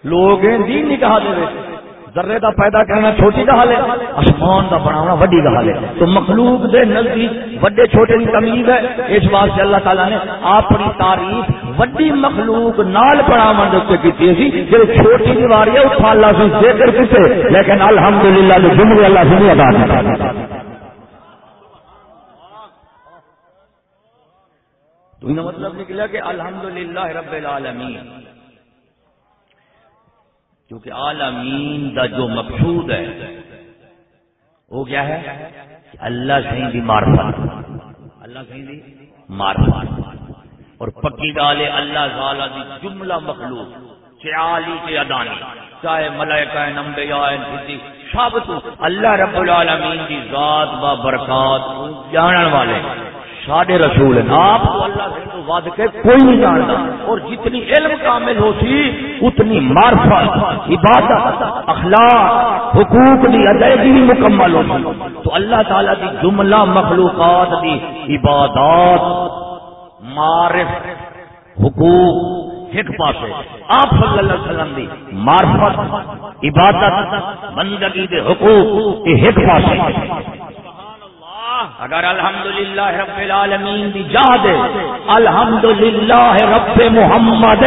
لوگ دی نگاہ دے وچ ذرے دا پیدا کرنا چھوٹی گل ہے آسمان دا بناونا وڈی گل ہے تو مخلوق دے نزدیک وڈے چھوٹے کی تمیز ہے۔ اس واسطے اللہ تعالی نے اپنی تعریف وڈی مخلوق نال بناون دے کیتی سی جی۔ جے چھوٹی دیواری ہے، اس اللہ سے ذکر کیتے، لیکن الحمدللہ جو جملے اللہ سے ادا کیتا۔ تو انہوں مطلب نکلا کہ الحمدللہ رب العالمین۔ کیونکہ عالمین دا جو مقصود ہے، وہ کیا ہے؟ کہ اللہ صحیح دی معرفت۔ اللہ صحیح دی معرفت۔ اور پکی گال اللہ تعالی دی جملہ مخلوق چالی کے ادانی۔ چاہے ملائکہ نمبیا سب تو اللہ رب العالمین دی ذات با برکات جانن والے۔ ساڈے رسول ہیں۔ آپ کو اللہ سے تو ود کے کوئی نہیں جانتا۔ اور جتنی علم کامل ہو سی، اتنی معرفت، عبادت، اخلاق، حقوق دی ادائیگی بھی مکمل ہو سی۔ تو اللہ تعالی دی جملہ مخلوقات دی عبادات، معرف، حقوق ایک پاسے آپ صلی اللہ علیہ وسلم دی معرفت، عبادت، بندگی دے حقوق، یہ ایک پاسے اگر الحمدللہ رب العالمین دی جہد الحمدللہ رب محمد۔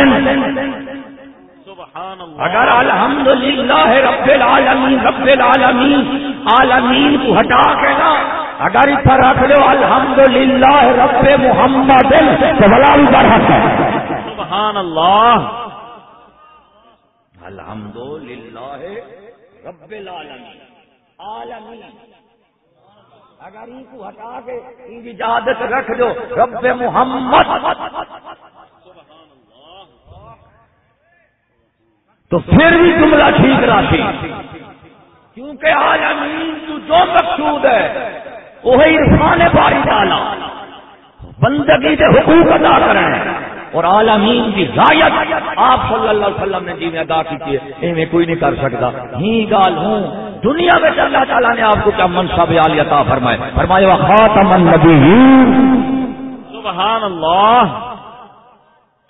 اگر الحمدللہ رب العالمین رب العالمین عالمین کو ہٹا کے نا اگر اتنا رکھ لو الحمدللہ رب محمد تو بلا بھی ہے سبحان اللہ الحمدللہ رب العالمین عالمین۔ اگر ان کو ہٹا کے ان کی اجازت رکھ دو، رب محمد۔ تو پھر بھی جملہ ٹھیک رہتی کیونکہ آج امین تو جو مقصود ہے وہی عرفان باری ڈالا بندگی کے حقوق ادا کریں۔ اور عالمین کی رایت آپ صلی اللہ علیہ وسلم نے جی ادا کی تھی میں کوئی نہیں کر سکتا۔ ہی گال ہوں دنیا میں اللہ تعالیٰ نے آپ کو کیا منصب علی عطا فرمائے۔ فرمائے خاتم النبی سبحان اللہ۔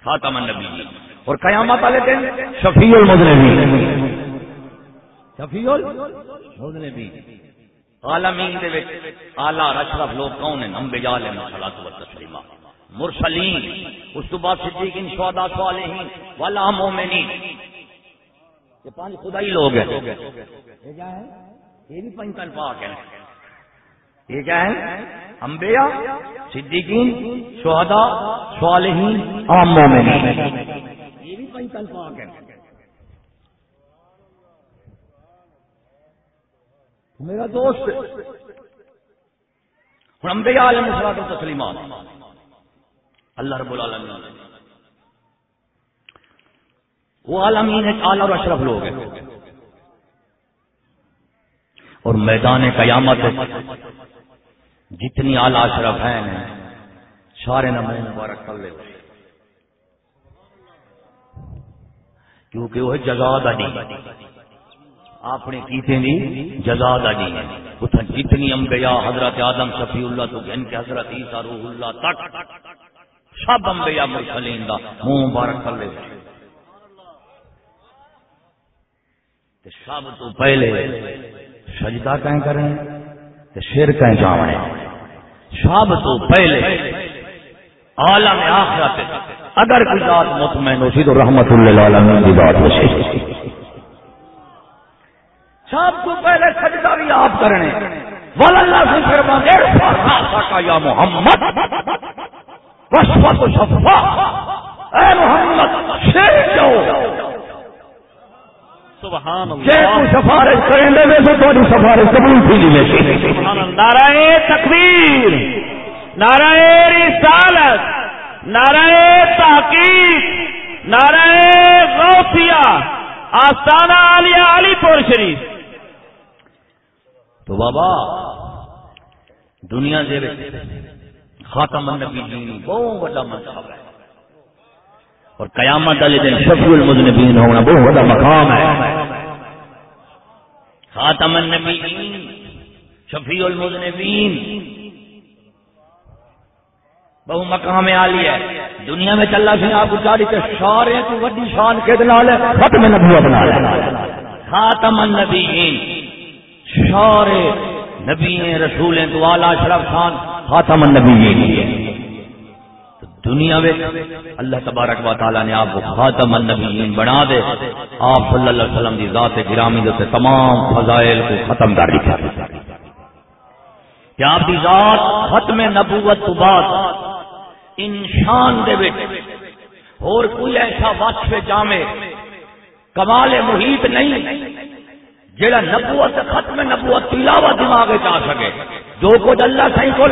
خاتم النبی اور قیامت والے دن شفیع المذنبین۔ شفیع المذنبین۔ عالمین دے وچ اعلی اشرف لوگ کون ہیں؟ انبیاء علیہ الصلوۃ والتسلیم مرسلین، اس تو بعد صدیقین شہداء صالحین، والا مومنین۔ یہ پانچ خدائی لوگ ہیں۔ یہ کیا ہے؟ یہ بھی پنچن پاک ہیں۔ یہ کیا ہے؟ انبیاء، صدیقین، شہداء، صالحین، عام مومنین۔ یہ بھی پنچن پاک ہیں۔ میرا دوست ہوں انبیاء علیہ الصلوۃ والتسلیمات اللہ رب العالمین۔ وہ عالمین ایک اعلی اور اشرف لوگ ہیں۔ اور میدان قیامت جتنی اعلی اشرف ہیں سارے نمے مبارک کر لے۔ کیونکہ وہ جزا دنی اپنے کیتے نہیں جزا دنی ہے جتنی انبیاء حضرت آدم، شفیع اللہ تو گن کے حضرت عیسیٰ روح اللہ تک سب امبیا مرسلین دا۔ منہ مبارک کر لے۔ سب تو پہلے سجدہ کہیں کریں تو سر کہیں جاونے۔ سب تو پہلے عالم آخرت، اگر کوئی ذات مطمئن ہو سی تو رحمت اللہ العالمین کی بات ہو۔ سی سب تو پہلے سجدہ بھی آپ کرنے۔ والا اللہ سے فرمان یا محمد۔ شفا اے محمد شیر جاؤ۔ سبحان اللہ۔ سفارش کریں گے تو سفارش قبول تھی نہیں نعرہ تکبیر نعرہ رسالت نعرہ تحقیق نعرہ غوثیہ آستانہ علیہ علی پور شریف۔ تو بابا دنیا دے خاتم النبی جی بہت بڑا منصب ہے۔ اور قیامت والے دن شفیع المذنبین ہونا بہت بڑا مقام ہے۔ خاتم النبی شفیع المذنبین۔ بہو مقام عالی ہے۔ دنیا میں چل رہا سی آپ چاری کے سارے تو وڈی شان کے دلال ہے۔ ختم نبوت بنا خاتم النبیین شور نبی رسول دوالا شرف خان خاتم النبیین. دنیا میں اللہ تبارک و تعالی نے آپ کو خاتم النبیین بنا دے. آپ صلی اللہ علیہ وسلم کی ذات گرامی سے تمام فضائل کو ختم کر دیا کہ آپ کی ذات ختم نبوت تو بعد انشان دے اور کوئی ایسا وصف جامے کمال محیط نہیں جڑا نبوت ختم نبوت تو علاوہ دماغ چ سکے. جو کچھ اللہ صحیح کو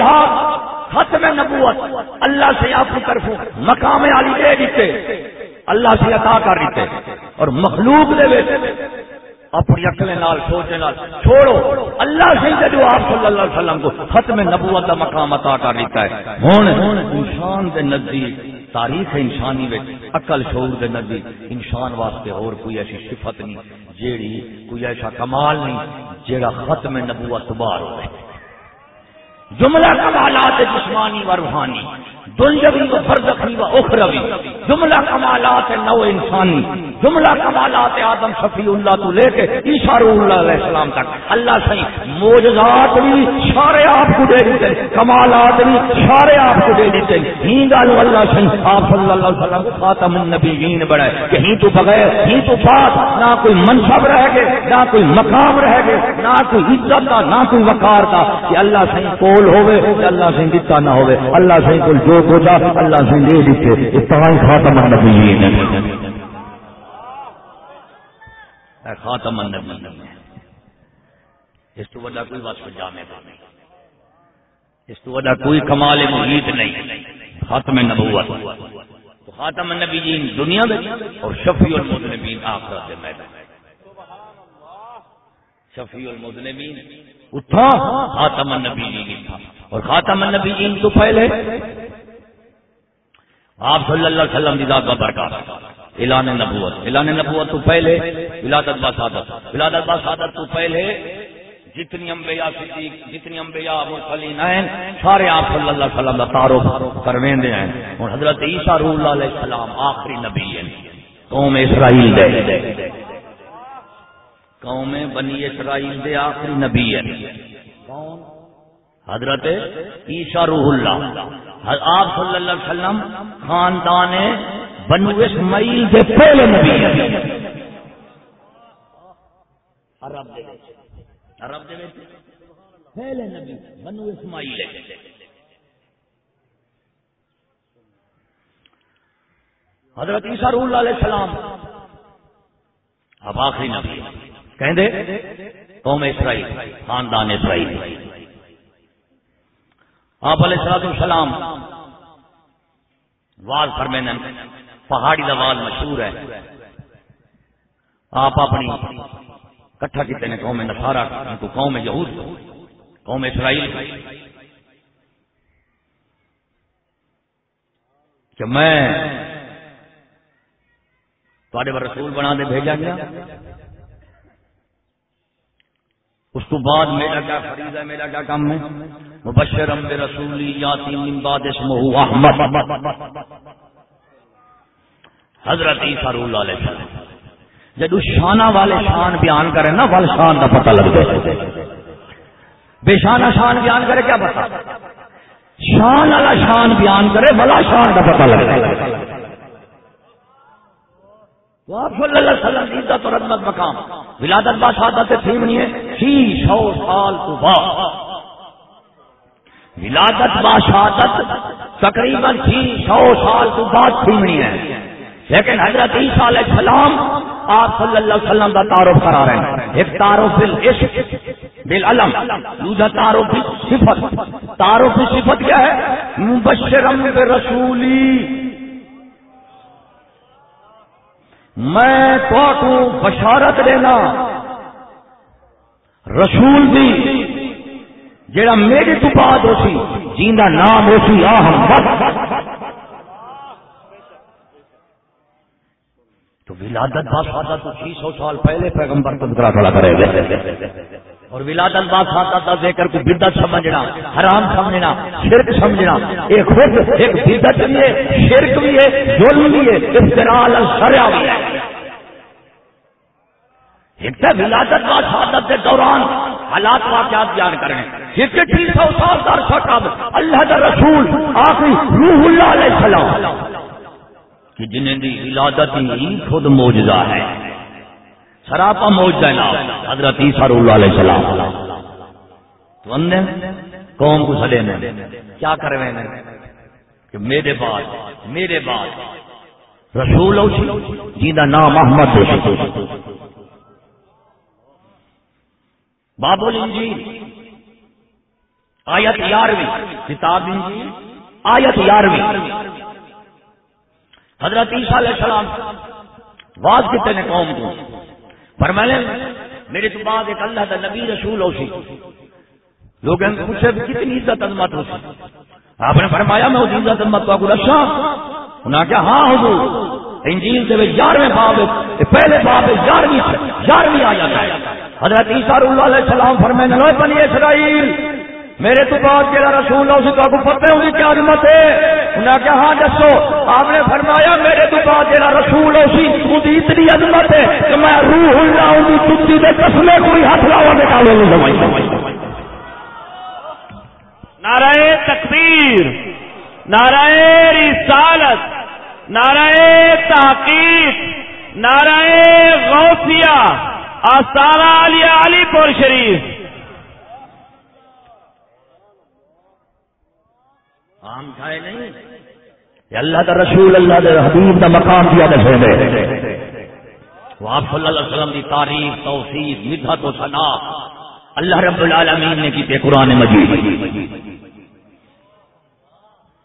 ختم نبوت، اللہ سے آپ کی طرف مقام علی دے دیتے، اللہ سے عطا کر دیتے۔ اور مخلوق دے اپنی اکلے نال سوچے نال۔ چھوڑو، اللہ سے جو آپ صلی اللہ علیہ وسلم کو۔ ختم نبوت کا مقام عطا کر دیتا ہے۔ ہوں انسان دے نزدیک، تاریخ انسانی عقل شعور دے نزدیک، انسان واسطے اور کوئی ایسی صفت نہیں، جیڑی کوئی ایسا کمال نہیں، جیڑا ختم نبوت بار ہوئے۔ جملہ کمالات جسمانی و روحانی دنجوی و فردقی و اخروی جملہ کمالات نو انسانی جملہ کمالات آدم شفیع اللہ تو لے کے ایشار اللہ علیہ السلام تک۔ اللہ صحیح موجزات بھی سارے آپ کو دے دیتے کمالات بھی سارے آپ کو دے دیتے ہی گالو اللہ صحیح آپ صلی اللہ علیہ وسلم خاتم النبیین بڑھے کہ ہی تو بغیر ہی تو بات نہ کوئی منصب رہ گئے، نہ کوئی مقام رہ گئے، نہ کوئی عزت کا، نہ کوئی وقار کا کہ اللہ صحیح کو کول ہوے اللہ سے دتا نہ ہوے اللہ سے کول جو ہوتا اللہ سے دے دیتے۔ اتنا خاتم النبیین خاتم النبیین اس تو بڑا کوئی وصف جامع نہیں۔ اس تو بڑا کوئی کمال محیط نہیں۔ خاتم نبوت۔ تو خاتم النبیین دنیا میں اور شفیع المذنبین آخرت کے میدان۔ شفیع المذنبین اٹھا، خاتم النبی تھا اور خاتم النبی تو پہلے۔ آپ صلی اللہ علیہ وسلم ذات کا برکات۔ اعلان نبوت۔ اعلان نبوت تو پہلے، ولادت با سعادت۔ ولادت با سعادت تو پہلے جتنی انبیاء صدیق، جتنی انبیاء مرسلین ہیں، سارے آپ صلی اللہ علیہ وسلم کا تعارف کروین دے ہیں۔ اور حضرت عیسیٰ روح اللہ علیہ السلام آخری نبی ہیں۔ قوم اسرائیل دے۔ قوم بنی اسرائیل دے آخری نبی ہے کون؟ حضرت عیسیٰ روح اللہ۔ آپ صلی اللہ علیہ وسلم خاندان بنو اسماعیل کے پہلے نبی ہیں۔ عرب دے عرب دے پہلے نبی بنو اسماعیل حضرت عیسیٰ روح اللہ علیہ السلام اب آخری نبی کہیں دے؟ قوم اسرائیل، خاندان اسرائیل۔ آپ علیہ السلام السلام وال فرمین پہاڑی کا مشہور ہے۔ آپ اپنی کٹھا کیتے ہیں قوم نسارا کو قوم یہود، قوم اسرائیل۔ کہ میں تے رسول بنا دے بھیجا گیا۔ اس کو بعد میرا کیا فرید ہے، میرا کیا کام ہے؟ مبشر امب رسولی یاتی من بعد اسمہ احمد۔ حضرت عیسیٰ رول علیہ السلام جب شانہ والے شان بیان کرے نا وال شان کا پتہ لگ جائے۔ بے شانہ شان بیان کرے کیا پتا شان والا شان بیان کرے بلا شان کا پتہ لگ جائے۔ آپ صلی اللہ علیہ وسلم عزت اور عظمت مقام، ولادت با شہادت تھی نہیں ہے چھی سو سال تو بعد۔ ولادت با شہادت تقریباً چھی سو سال تو بعد تھی نہیں ہے۔ لیکن حضرت عیسیٰ علیہ السلام آپ صلی اللہ علیہ وسلم کا تعارف کرا رہے ہیں۔ ایک تعارف بالعشق، بالعلم، دوسرا تعارف صفت تعارف صفت کیا ہے؟ مبشرم رسولی میں تو بشارت دینا۔ رسول بھی جڑا میرے تو بعد ہو سی جیندا نام ہو سی آہم تو ولادت با تو چھ سو سال پہلے پیغمبر تذکرہ کھڑا کرے گا اور ولادت با کا ذکر کو بدت سمجھنا، حرام سمجھنا، شرک سمجھنا۔ ایک خود، ایک بدت بھی ہے، شرک بھی ہے، ظلم بھی ہے، افترال الشرع بھی ہے۔ ایک کہ ولادت و شہادت کے دوران حالات واقعات بیان کریں یہ چٹھی سو سال در سکب اللہ کا رسول آخری روح اللہ علیہ السلام۔ کہ جنہیں دی ولادت ہی خود موجزہ ہے۔ سراپا موجزہ نام، حضرت عیسیٰ اللہ علیہ السلام۔ تو اندے قوم کو سلے نے کیا کروے نے؟ کہ میرے بعد میرے بعد رسول اوشی جی، جیدہ نام احمد اوشی جی۔ باب الانجیل آیت یارویں، کتاب انجیل، آیت یارویں۔ حضرت عیسیٰ علیہ السلام، واز کتنے نے قوم کو۔ فرمائے میرے تو بعد ایک اللہ کا نبی رسول ہو سی۔ لوگ پوچھے کتنی عزت عظمت ہو سی؟ آپ نے فرمایا، میں اس عزت عظمت کو رشا انہوں نے کہا ہاں حضور، انجیل سے یارویں باب پہلے باب یارویں یارویں آ جاتا ہے۔ حضرت عیسیٰ اللہ علیہ السلام فرمائے نہ بنی اسرائیل میرے تو بعد جہاں رسول اللہ سے کو پتہ ہوگی کیا عظمت ہے۔ انہیں کہا ہاں دسو، آپ نے فرمایا، میرے تو بعد جہاں رسول اسی کی اتنی عظمت ہے کہ میں روح اللہ ان کی چٹی دے قسمے کوئی ہاتھ لاوا کے کالے نہیں نعرہ تکبیر، نعرہ رسالت، نعرہ تحقیق، نعرہ غوثیہ آستانہ علی علی پور شریف۔ عام کھائے نہیں۔ اللہ کا رسول اللہ کے حبیب کا مقام کیا دسے وہ آپ صلی اللہ علیہ وسلم کی تاریخ توفیق مدحت و سنا اللہ رب العالمین نے کی قرآن مجید۔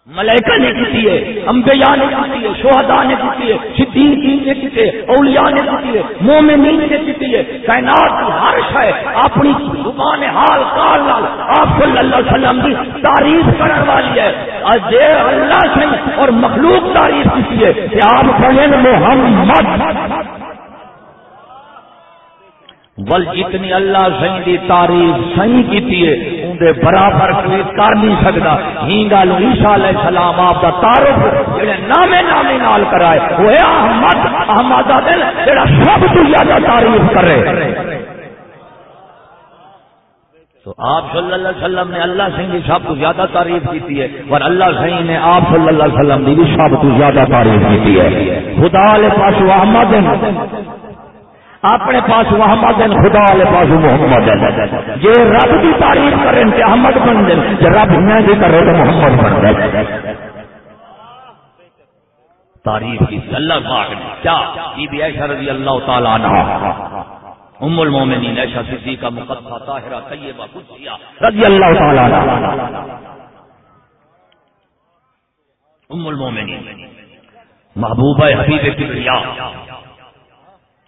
ملائکہ نے کی ہے امبیا نے کی ہے شہدا نے کی ہے صدیقین نے کی ہے اولیاء نے کی ہے مومنین نے کی ہے کائنات کی ہر شے اپنی زبان حال قال لال آپ صلی اللہ علیہ وسلم کی تعریف کرنے والی ہے۔ اجے اللہ سے اور مخلوق تعریف کی ہے کہ آپ کہیں محمد۔ بل جتنی اللہ سی دی تعریف صحیح کی اندر برابر کوئی کر نہیں سکتا ہی گل عیسا علیہ السلام آپ کا تعارف جڑے نامے نامے نال کرائے، وہ احمد احمد دل جڑا سب تو زیادہ تعریف کرے۔ تو آپ صلی اللہ علیہ وسلم نے اللہ سی کی سب تو زیادہ تعریف کی ہے اور اللہ سی نے آپ صلی اللہ علیہ وسلم کی بھی سب تو زیادہ تعریف کی ہے۔ خدا علیہ پاس احمد اپنے پاس محمد ہیں، خدا والے پاس محمد ہیں۔ یہ رب کی تعریف کریں کہ احمد بن دیں جی رب میں بھی کرے تو محمد بن جائے تعریف کی، اللہ پاک نے، کیا؟ بی بی عائشہ رضی اللہ تعالی عنہ۔ ام المومنین عائشہ صدیقہ مقدسہ طاہرہ طیبہ قدسیہ رضی اللہ تعالی عنہ ام المومنین محبوبہ حبیب کبریا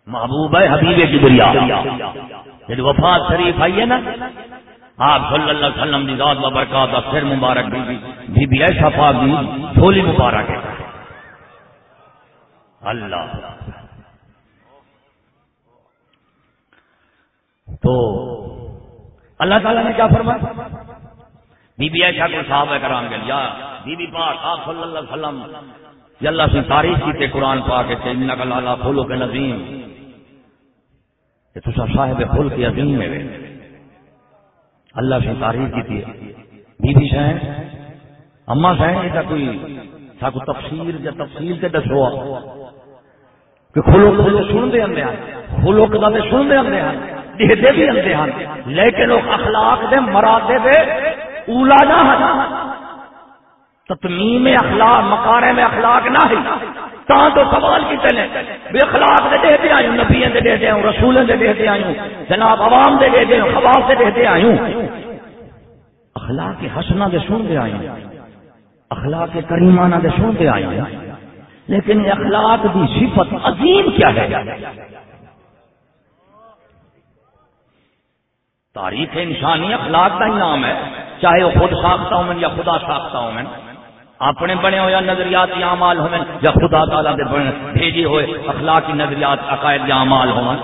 محبوب ہے حبیب کی دریا جب وفات شریف آئی ہے نا آپ صلی اللہ علیہ وسلم کی ذات برکات پھر مبارک بی بی بی ایسا پاک دی تھولی مبارک ہے۔ اللہ۔ تو اللہ تعالیٰ نے کیا فرمایا؟ بی بی ایسا کو صحابہ کرام گے یا بی بی پاک، آپ صلی اللہ علیہ وسلم یہ اللہ سے تاریخ کی تھے قرآن پاک کے ان لالا پھولوں کے نظیم کہ تو صاحب خل کی عظیم ہے۔ اللہ سے تعریف کی تھی۔ بی بی شہن اما شہن یہ کوئی ساکو تفسیر یا تفصیل سے دسو کہ کھلو کھلو سنتے آتے ہیں کھلو کتابیں سنتے آتے ہیں دیکھتے بھی آتے ہیں۔ لیکن وہ اخلاق دے مرادے دے اولا نہ تتمیم اخلاق مکارے میں اخلاق نہ ہی تا تو سوال کی تلے بے اخلاق دے دیتے آئیں نبیوں دے دیتے آئیں رسولوں دے دیتے آئیں، جناب عوام دے دیتے آئیں، خواص دے دیتے آئیں۔ اخلاق حسنہ دے سن دے آئیں۔ اخلاق کریمانہ دے سن دے آئیں۔ لیکن اخلاق دی صفت عظیم کیا ہے؟ تاریخ انسانی اخلاق کا ہی نام ہے۔ چاہے وہ خود ساختہ ہوں یا خدا ساختہ ہوں۔ اپنے بنے ہوئے نظریات یا امال ہوئے یا خدا تعالیٰ دے بنے بھیجے ہوئے اخلاقی نظریات، عقائد یا امال ہوئے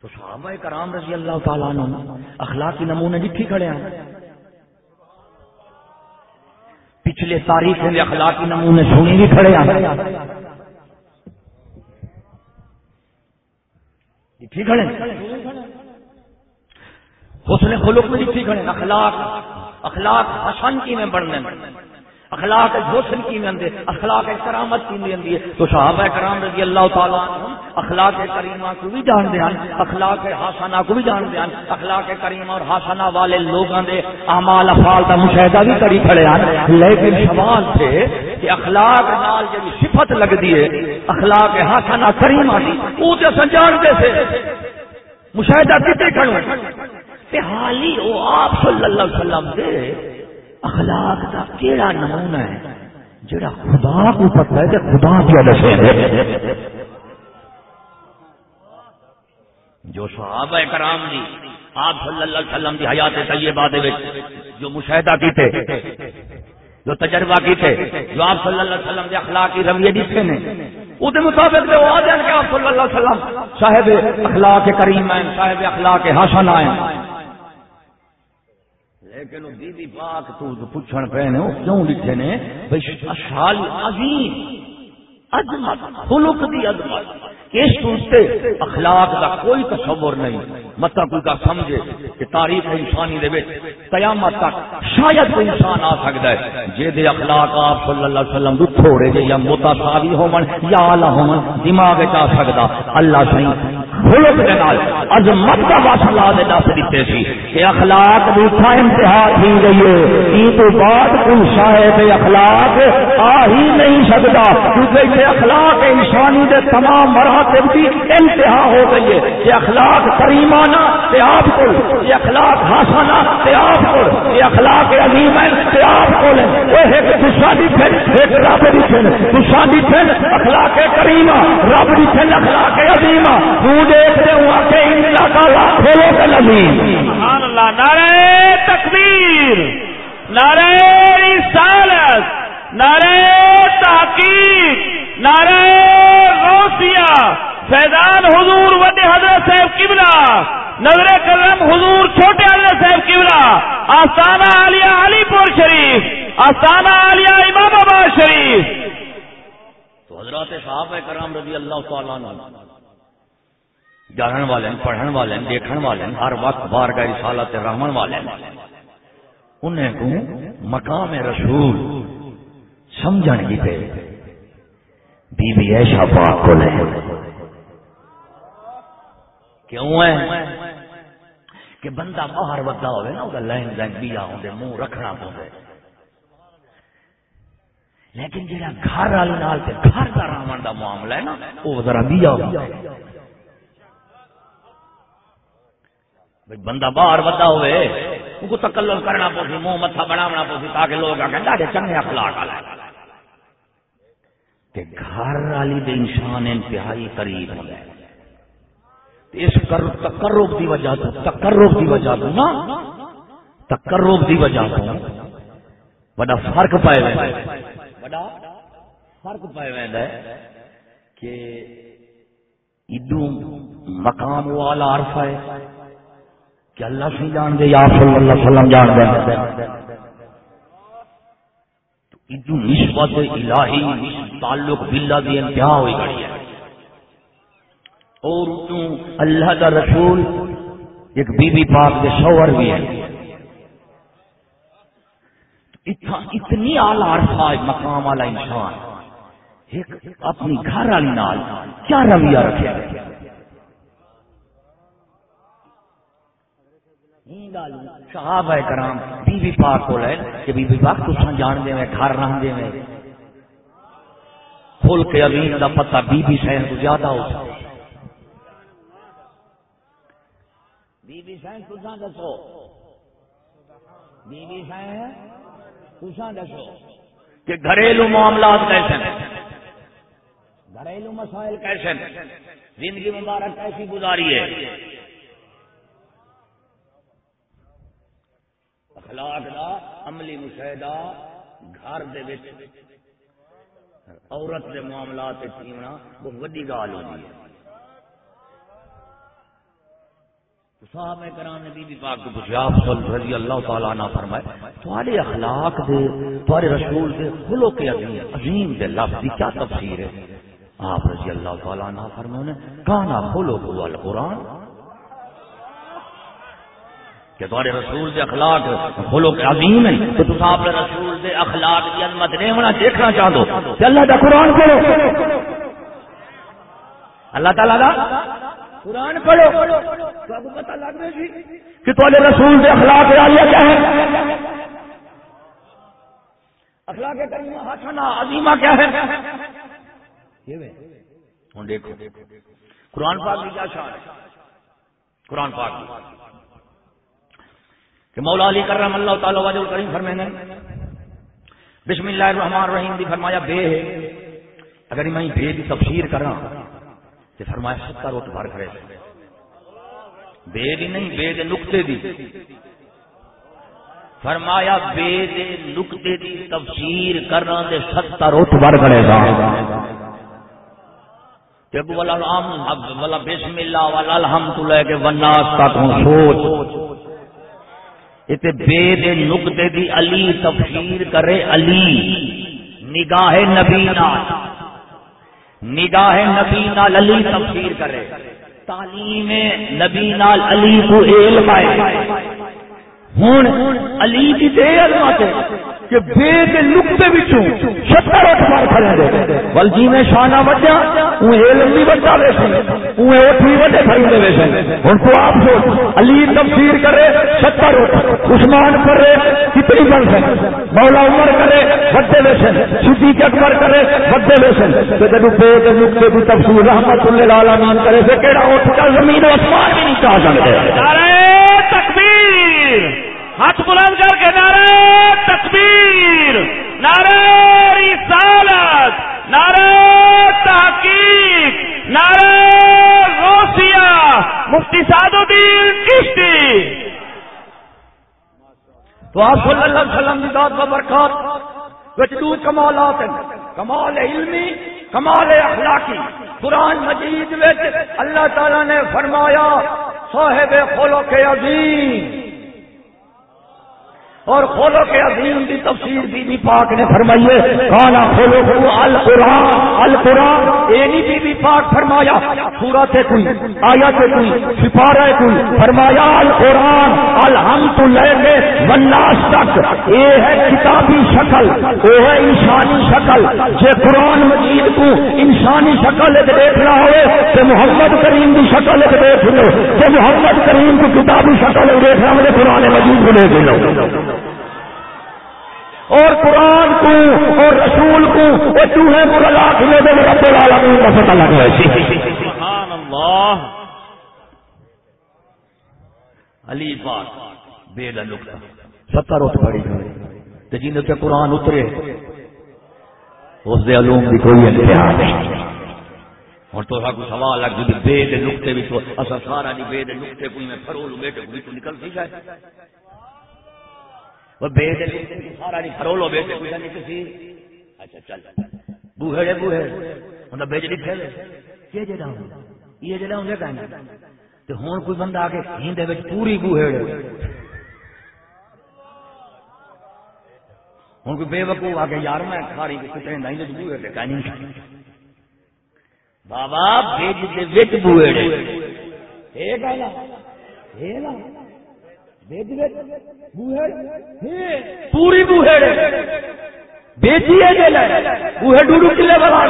تو صحابہ کرام رضی اللہ تعالیٰ عنہ اخلاقی نمونے جتھی کھڑے ہیں۔ پچھلے تاریخ میں اخلاقی نمونے سنی بھی کھڑے ہیں۔ جتھی کھڑے حسن خلق میں جتھی کھڑے اخلاق اخلاق حسن کی میں بڑھنے اخلاق حسن کی میں اندے اخلاق کرامت کی میں اندے تو صحابہ کرام رضی اللہ تعالیٰ اخلاق کریمہ کو بھی جان دیا اخلاق حسنہ کو بھی جان دیا اخلاق کریمہ اور حسنہ والے لوگوں دے اعمال افعال دا مشاہدہ بھی کری کھڑے ہیں۔ لیکن سوال تھے کہ اخلاق نال جڑی صفت لگ دی ہے اخلاق حسنہ کریمہ دی۔ او تے سنجان دے سے مشاہدہ کتے کھڑو تے حالی او آپ صلی اللہ علیہ وسلم دے اخلاق دا کیڑا نمونہ ہے جڑا خدا کو پتہ ہے کہ خدا کیا دسے جو صحابہ کرام جی آپ صلی اللہ علیہ وسلم کی حیات طیبہ دے جو مشاہدہ کیتے جو تجربہ کیتے جو آپ صلی اللہ علیہ وسلم کے اخلاقی رویے دیتے نے وہ مطابق جو آ جان کہ آپ صلی اللہ علیہ وسلم صاحب اخلاق کریم ہیں، صاحب اخلاق حسن آئے لیکن بی بی پاک تو پوچھن پہ نے کیوں لکھے نے؟ بھائی اشحال عظیم۔ عظمت خلق دی عظمت اس سے اخلاق دا کوئی تصور نہیں۔ مطلب کوئی کا سمجھے کہ تاریخ انسانی دے وچ قیامت تک شاید کوئی انسان آ سکدا ہے جے دے اخلاق آپ صلی اللہ علیہ وسلم دے تھوڑے جے یا متساوی ہون یا اعلی ہون دماغ وچ آ سکدا۔ اللہ صحیح خلق دے نال، عظمت کا واسطہ دے دس دیتے سی۔ کہ اخلاق بھی تھا انتہا تھی گئی ہے۔ ای تو بعد کوئی شاید اخلاق آ ہی نہیں سکتا۔ کیونکہ یہ اخلاق انسانی دے تمام مراتب کی انتہا ہو گئی ہے۔ یہ اخلاق کریمانہ تے آپ کو یہ اخلاق حسانہ تے آپ کو یہ اخلاق عظیم ہے تے آپ کو لیں وہ ایک تسانی پھر ایک رب دی پھر تسانی پھر اخلاق کریمہ، رب دی پھر اخلاق عظیمہ۔ دیکھتے ہوں کہ انڈیا کا سبحان اللہ نعرہ تکبیر نعرہ رسالت نعرہ تحقیق نعرہ غوثیہ فیضان حضور ود حضرت صاحب قبلہ نظر کرم حضور چھوٹے حضرت صاحب قبلہ آستانہ عالیہ علی پور شریف آستانہ عالیہ امام آباد شریف۔ تو حضرات صاحب کرام رضی اللہ تعالیٰ عنہ جانن والے پڑھن والے دیکھن والے ہر وقت بار کا رسالت رحمن والے انہیں کو مقام رسول سمجھن کی تے۔ بی بی ایشا پاک کو لے۔ کیوں ہے؟ کہ بندہ باہر ودا ہوئے نا وہ لائن لائن بیا ہوندے، منہ رکھنا پوندے لیکن جہاں گھر والی نال تے گھر کا رامن دا معاملہ ہے نا وہ ذرا بیا ہوندا بندہ باہر ودا ہوئے، ان کو تکلل کرنا پوسی، منہ متھا بناونا پوسی تاکہ لوگ آگے ڈاڈے چنگے اخلاق آ کہ گھر والی دے انسان انتہائی قریب ہو گئے۔ اس کر تقرب دی وجہ تو تقرب دی وجہ تو نا تقرب دی وجہ تو بڑا فرق پائے ہوئے بڑا فرق پائے ہوئے کہ ادو مقام والا عرف ہے۔ کہ اللہ سے جان دے، یا صلی اللہ علیہ وسلم جان دے۔ تو ادو نسبت الہی، تعلق باللہ دی انتہا ہوئی گئی ہے۔ اور تو اللہ کا رسول ایک بی بی پاک کے شوہر بھی ہے اتنی اعلی عرصہ مقام والا انسان۔ ایک اپنی گھر والی نال کیا رویہ رکھے۔ صحابہ کرام بی بی پاک کو لے کہ بی بی پاک تسا جان دے میں گھر رہ دے میں کھل کے امین دا پتہ بی بی سین تو زیادہ ہو بی بی سین تسا دسو؟ بی بی سین تسا دسو؟ کہ گھریلو معاملات کیسے ہیں؟ گھریلو مسائل کیسے ہیں؟ زندگی مبارک کیسی گزاری ہے؟ اخلاق دا، عملی مشاہدہ، گھر دے وچ عورت دے معاملات تیمنا بہت وڈی گال ہوندی ہے۔ صحابہ کرام نے بی بی پاک کو پوچھا، آپ رضی اللہ تعالی عنہ فرمائے تمہارے اخلاق دے تمہارے رسول دے خلق عظیم عظیم دے لفظ دی کیا تفسیر ہے؟ آپ رضی اللہ تعالیٰ عنہ فرمانے کانا کھولو کھولو القرآن کہ تمہارے رسول دے اخلاق کھولو کہ عظیم ہے تو تم آپ رسول دے اخلاق کی عظمت نہیں ہونا دیکھنا چاہ دو کہ اللہ کا قرآن پڑھو۔ اللہ تعالیٰ کا قرآن پڑھو۔ تو اب پتہ لگ رہے جی کہ تمہارے رسول دے اخلاق عالیہ کیا ہے۔ اخلاق کریمہ حسنہ عظیمہ کیا ہے۔ ہوں دیکھو۔ قرآن پاک کی کیا شان ہے۔ قرآن پاک کی کہ مولا علی کرم اللہ تعالی واجب کریم فرمائیں گے بسم اللہ الرحمن الرحیم دی فرمایا بے ہے۔ اگر میں بے دی تفسیر کرا تو فرمایا ستر روٹ بھر کھڑے بے دی نہیں، بے دے نقطے دی۔ فرمایا بے دے نقطے دی تفسیر کرنا دے ستر روٹ بھر کرے کھڑے والا والا بسم اللہ والا الحمد للہ کے وناس تک سوچ۔ اتنے بے دے نقطے دی علی تفسیر کرے علی۔ نگاہ نبی نال۔ نگاہ نبی نال علی تفسیر کرے۔ تعلیم نبی نال علی کو علم آئے۔ ہوں علی کی دے علم کہ بے دے نقطے وچوں ستر اٹھ بار کھڑے دے ول جی میں شانہ وجا او علم بھی بچا لے سن، او اٹھ بھی وڈے کھڑے دے سن۔ ہن تو آپ سوچ، علی تفسیر کرے ستر اٹھ، عثمان کرے، کتنی بن سن۔ مولا عمر کرے وڈے لے سن۔ صدیق اکبر کرے وڈے لے سن۔ تے جب بے دے نقطے دی تفسیر رحمت اللہ للعالمین کرے تے کیڑا اٹھ کا زمین و آسمان بھی نہیں چاہ سکتے؟ نعرہ تکبیر۔ ہاتھ بلند کر کے نعرہ تکبیر، نعرہ رسالت، نعرہ تحقیق، نعرہ غوثیہ، مفتی سعد الدین کشتی۔ تو آپ صلی اللہ علیہ وسلم کی داد و برکات وجدو کمالات کمال علمی، کمال اخلاقی۔ قرآن مجید وچ اللہ تعالی نے فرمایا، صاحب خلق عظیم۔ اور کھولو کے عظیم کی تفسیر بی بی پاک نے فرمائیے۔ کالا کھولو کو القرآن القرآن اینی بی بی پاک فرمایا پورا تھے کوئی آیا تھے کوئی سپارہ کوئی فرمایا القرآن، الحمد لے گے وناس تک یہ ہے کتابی شکل یہ ہے انسانی شکل، جے قرآن مجید کو انسانی شکل ایک دیکھنا ہوئے تو محمد کریم کی شکل ایک دیکھ لو کہ محمد کریم کی کتابی شکل دیکھنا مجھے قرآن مجید کو لے لو اور قرآن کو اور رسول کو وہ چوہے کو لگا کھلے دے رب العالمین کا پتہ لگ رہا سبحان اللہ علی پاک، بے لکتا ستر ات بڑی تے جن تے قرآن اترے، اس دے علوم دی کوئی انتہا نہیں۔ اور تو کو سوال لگ جی بے دے نقطے بھی تو، اصل سارا نہیں بے دے نقطے کوئی میں فرول بیٹے کوئی تو نکل سی جائے۔ سارا جی نہیں کچھ نہیں کسی اچھا چل بوہے بوہے۔ یہ جڑا ہوں یہ جڑا ہوں کہنا کوئی بندہ آ کے ہند پوری بوہے ہوں کوئی بے وقوع آ کے یار، میں کھاری کتنے نہیں بوہے بابا بیج دے وچ بوہے اے کہنا اے پوری بوہڑ۔ بوہے بیچی بوہے ڈوڈو کلے بنا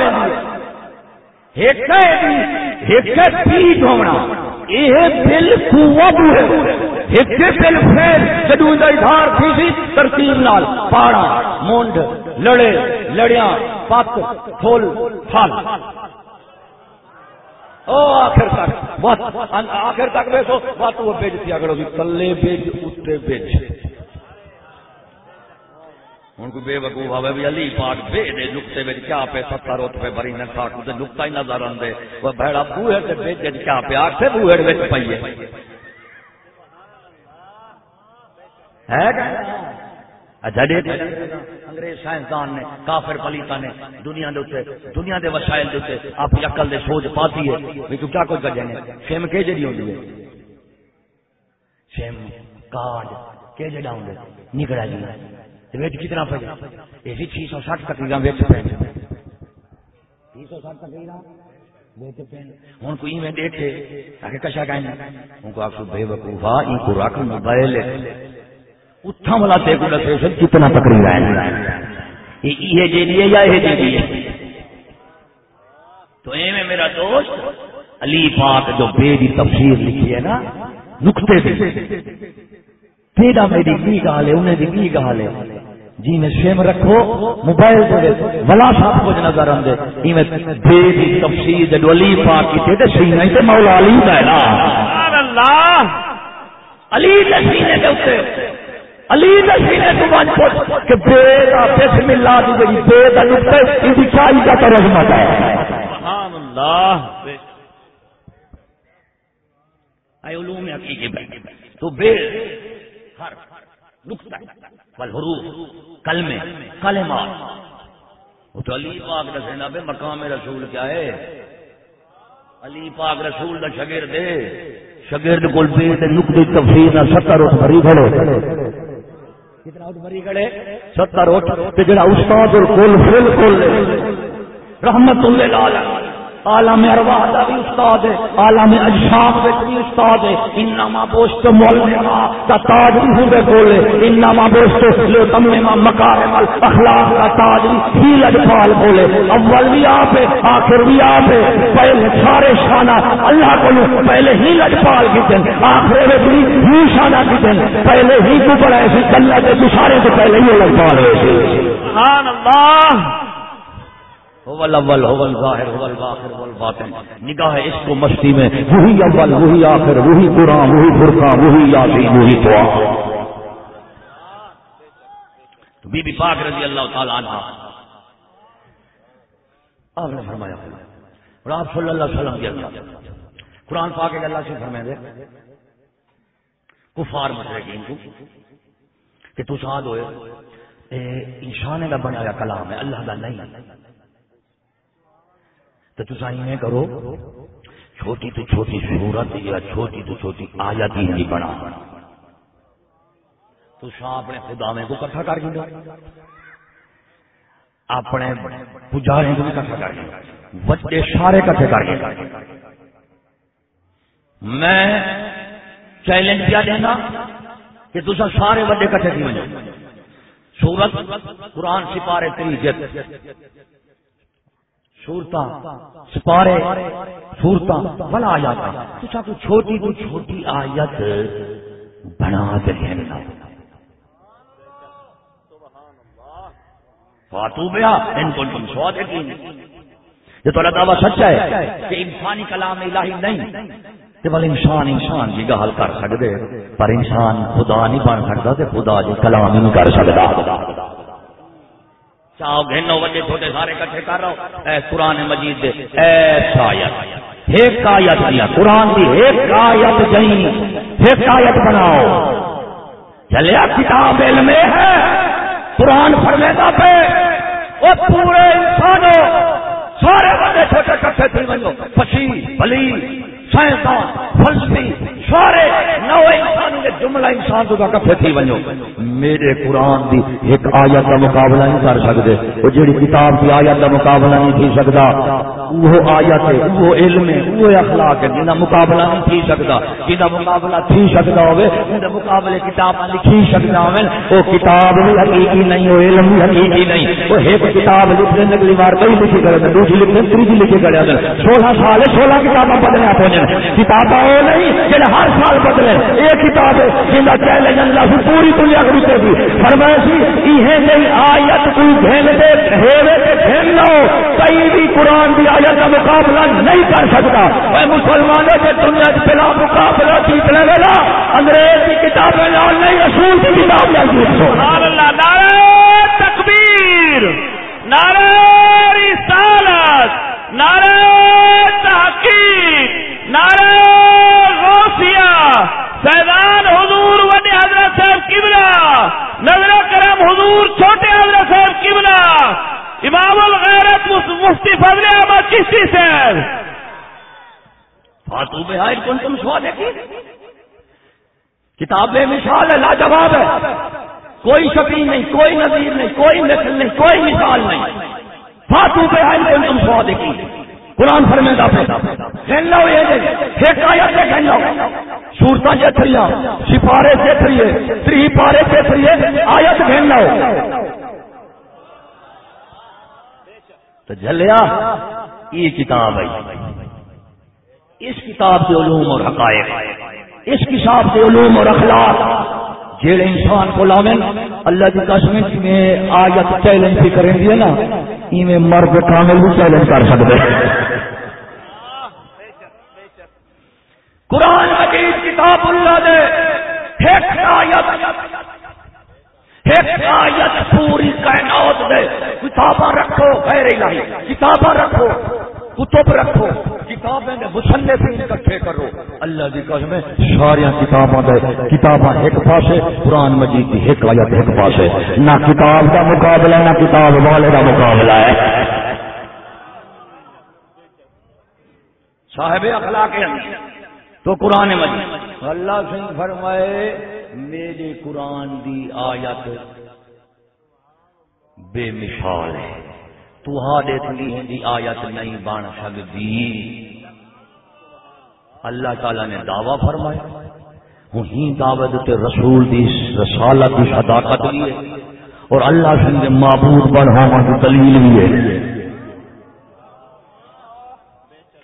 پیٹ ہونا یہ بل کوا بوہے ایک بل پھر جدو دھار تھی سی، ترتیب نال پاڑا مونڈ، لڑے لڑیا پت، پھول، پھل۔ آخر تک آخر تک ویسو بات وہ بیج تھی اگر کلے بیج اتنے بیج ہوں کوئی بے وقوف آئے بھی علی پاک بے دے نقطے میں کیا پہ ستر روٹ پہ بری نہ تھا کچھ نقطہ ہی نظر آندے۔ وہ بھڑا بوہے سے بیج کیا پہ آٹھ سے بوہے وچ پئیے ہے۔ اچھا انگریز سائنسدان نے کافر پلیتا نے دنیا دے دنیا دے وسائل دے اپنی عقل دے سوچ پاتی ہے۔ تو کیا کچھ کے جڑی ہے؟ کارڈ کے جڑا ہوں نکڑا جی۔ کتنا ہوں کوئی میں دیکھے کشا کہیں۔ ان کو آپ کو بے وقوفا ان کو رکھ موبائل۔ اتھا والا تے کو سر کتنا تقریر ہے؟ یہ جی ہے یا یہ جی ہے؟ تو اے میں میرا دوست علی پاک جو بے دی تفسیر لکھی ہے نا نقطے سے تیرا میری کی گال ہے انہیں دی کی گال ہے؟ جی میں سیم رکھو موبائل دے ولا سب کچھ نظر آندے۔ ایویں بے دی تفسیر جدو علی پاک کی تے سینے تے مولا علی دا ہے نا۔ سبحان اللہ! علی دے سینے دے اوتے علی دے سینے تو ون پٹ کہ بے دا بسم اللہ دی جڑی بے دا نقطہ اس دی کیا عزت اور ہے۔ سبحان اللہ۔ اے علوم حقیقی بیٹھے تو بے ہر نقطہ والحروف، کلمے، کلمات۔ وہ تو علی پاک دسینا بے، مقام رسول کیا ہے؟ علی پاک رسول دا شاگرد ہے۔ شاگرد کول بے تے نقطے تفسیر نہ ستر اٹھ بھری کھڑے کتنا اٹھ بھری کھڑے ستر اٹھ جڑا استاد اور کول فل کول رحمت اللہ عالم ارواح دا بھی استاد ہے، عالم اجسام وچ بھی استاد ہے۔ انما بوشت مولما دا تاج بھی ہوندے کولے انما بوشت لو تمم مکارم الاخلاق دا تاج بھی ہی لجپال کولے اول بھی آپ ہے، آخر بھی آپ ہے۔ پہلے سارے شانہ اللہ کو پہلے ہی لجپال کی دن آخر وچ بھی ہی شانہ کی دن پہلے ہی کو بڑا سی اللہ دے سارے تو پہلے ہی لجپال ہوئے سبحان اللہ! هو الاول هو الظاهر، هو الباخر هو الباطن. نگاہ اس کو مستی میں، وہی اول، وہی آخر، وہی قرآن، وہی فرقان، وہی یاسین، وہی دعا. تو بی بی پاک رضی اللہ تعالی عنہ. آپ نے فرمایا، اور آپ صلی اللہ علیہ وسلم کی اللہ قرآن پاک اللہ سے فرمائے دے. کفار مشرقین کو. کہ تو ساتھ ہوئے. انسان کا بنایا کلام ہے، اللہ کا نہیں. تو میں کرو۔ چھوٹی تو چھوٹی صورت یا چھوٹی تو چھوٹی آیت ہی نہیں بنا۔ تو شاہ اپنے خدا میں کو کٹھا کر دو اپنے پجارے کو بھی کٹھا کر دو بچے سارے کٹھے کر کے میں چیلنج کیا دینا کہ تصا سارے بڑے کٹھے کی وجہ سورت قرآن سپارے تری جت سورتا سپارے سورتا بڑا آ جاتا تو کو چھوٹی تو چھوٹی آیت بنا دے فاتو بیا، ان کو تم سو دیتی یہ تو اللہ تعالیٰ سچا ہے کہ انسانی کلام الہی نہیں، کہ بل انسان انسان کی گال کر سکتے پر انسان خدا نہیں بن سکتا خدا جی کلام نہیں کر سکتا۔ چاہو گھنو بڑے چھوٹے سارے کٹھے کر رہو اے قرآن مجید دے ایس آیت ایک آیت دیا قرآن دی ایک آیت جائیں ایک آیت بناؤ۔ چلے کتاب علم ہے، قرآن فرمیدا پہ۔ وہ پورے انسانوں، سارے بڑے چھوٹے کٹھے تھی بنو پسی بلی سائنسدان فلسفی سارے نو انسان کے جملہ انسان تو کٹھے تھی ونجو۔ میرے قرآن دی ایک آیت کا مقابلہ نہیں کر سکتے۔ وہ جڑی کتاب کی آیت کا مقابلہ نہیں تھی سکتا۔ وہ آیت ہے وہ علم ہے وہ اخلاق ہے۔ جنہ مقابلہ نہیں تھی سکتا، جنہ مقابلہ تھی سکتا ہوئے ان مقابلے کتاب لکھی سکتا ہوئے، وہ کتاب بھی حقیقی نہیں، وہ علم بھی حقیقی نہیں۔ وہ ایک کتاب لکھنے اگلی بار کئی لکھی کرے دوسری لکھنے، تیسری لکھی کرے سولہ سال سولہ کتابیں پڑھنے پہنچے کتابیں وہ نہیں جنہیں ہر سال بدلے یہ کتاب ہے جنہیں چیلنج اللہ سے پوری دنیا کو بچے گی۔ فرمایا سی یہ نہیں، آیت کوئی گھن دے ہیوے تے گھن نہ کئی بھی قرآن کی آیت کا مقابلہ نہیں کر سکتا۔ اے مسلمانوں کے دنیا کے بلا مقابلہ جیتنے والا انگریز کی کتابیں لال نہیں، رسول کی کتاب لال جیت سو تکبیر، نعرہ رسالت۔ نعرہ تحقیق، نعرہ غوثیہ، سیدان حضور وڈے حضرت صاحب کبلا نظر کرم حضور چھوٹے حضرت صاحب کبلا امام الغیرت مفتی فضل احمد چشتی صاحب۔ فاتو بہائر کن تم سوا دیکھی؟ کتاب مثال ہے، لاجواب ہے۔ کوئی شکیل نہیں، کوئی نظیر نہیں، کوئی مثل نہیں، کوئی مثال نہیں۔ فاتو پہ آئے کوئی تم سوا دیکھی قرآن فرمے دا پہ کہن لو یہ دے ایک آیت دے کہن لو سورتاں جے تھریاں سپارے سے تھریے تری پارے سے تھریے آیت کہن لو تو جلیا یہ کتاب ہے۔ اس کتاب کے علوم اور حقائق، اس کتاب کے علوم اور اخلاق جیڑے انسان کو لاون اللہ کی قسم میں آیت چیلنج بھی کریں گے نا میں مرد کامل بھی چیلنج کر سکتے قرآن مجید کتاب اللہ دے ایک آیت ایک آیت پوری کائنات دے۔ کتاباں رکھو غیر الہی، کتاباں رکھو۔ کتب رکھو، کتابیں مصنفین اکٹھے کرو۔ اللہ دی قسم ساری کتاباں دے، کتاباں ایک پاسے، قرآن مجید دی ایک آیت ایک پاسے۔ نہ کتاب دا مقابلہ، نہ کتاب والے دا مقابلہ ہے۔ صاحب اخلاق تو قرآن مجید۔ اللہ سنگھ فرمائے، میرے قرآن دی آیت بے مثال ہے۔ دی آیت نہیں بن سکتی اللہ تعالی نے دعوی فرمایا۔ وہی دعوت تے رسول دی رسالت کی صداقت بھی ہے۔ اور اللہ سے معبود بن کی دلیل بھی ہے۔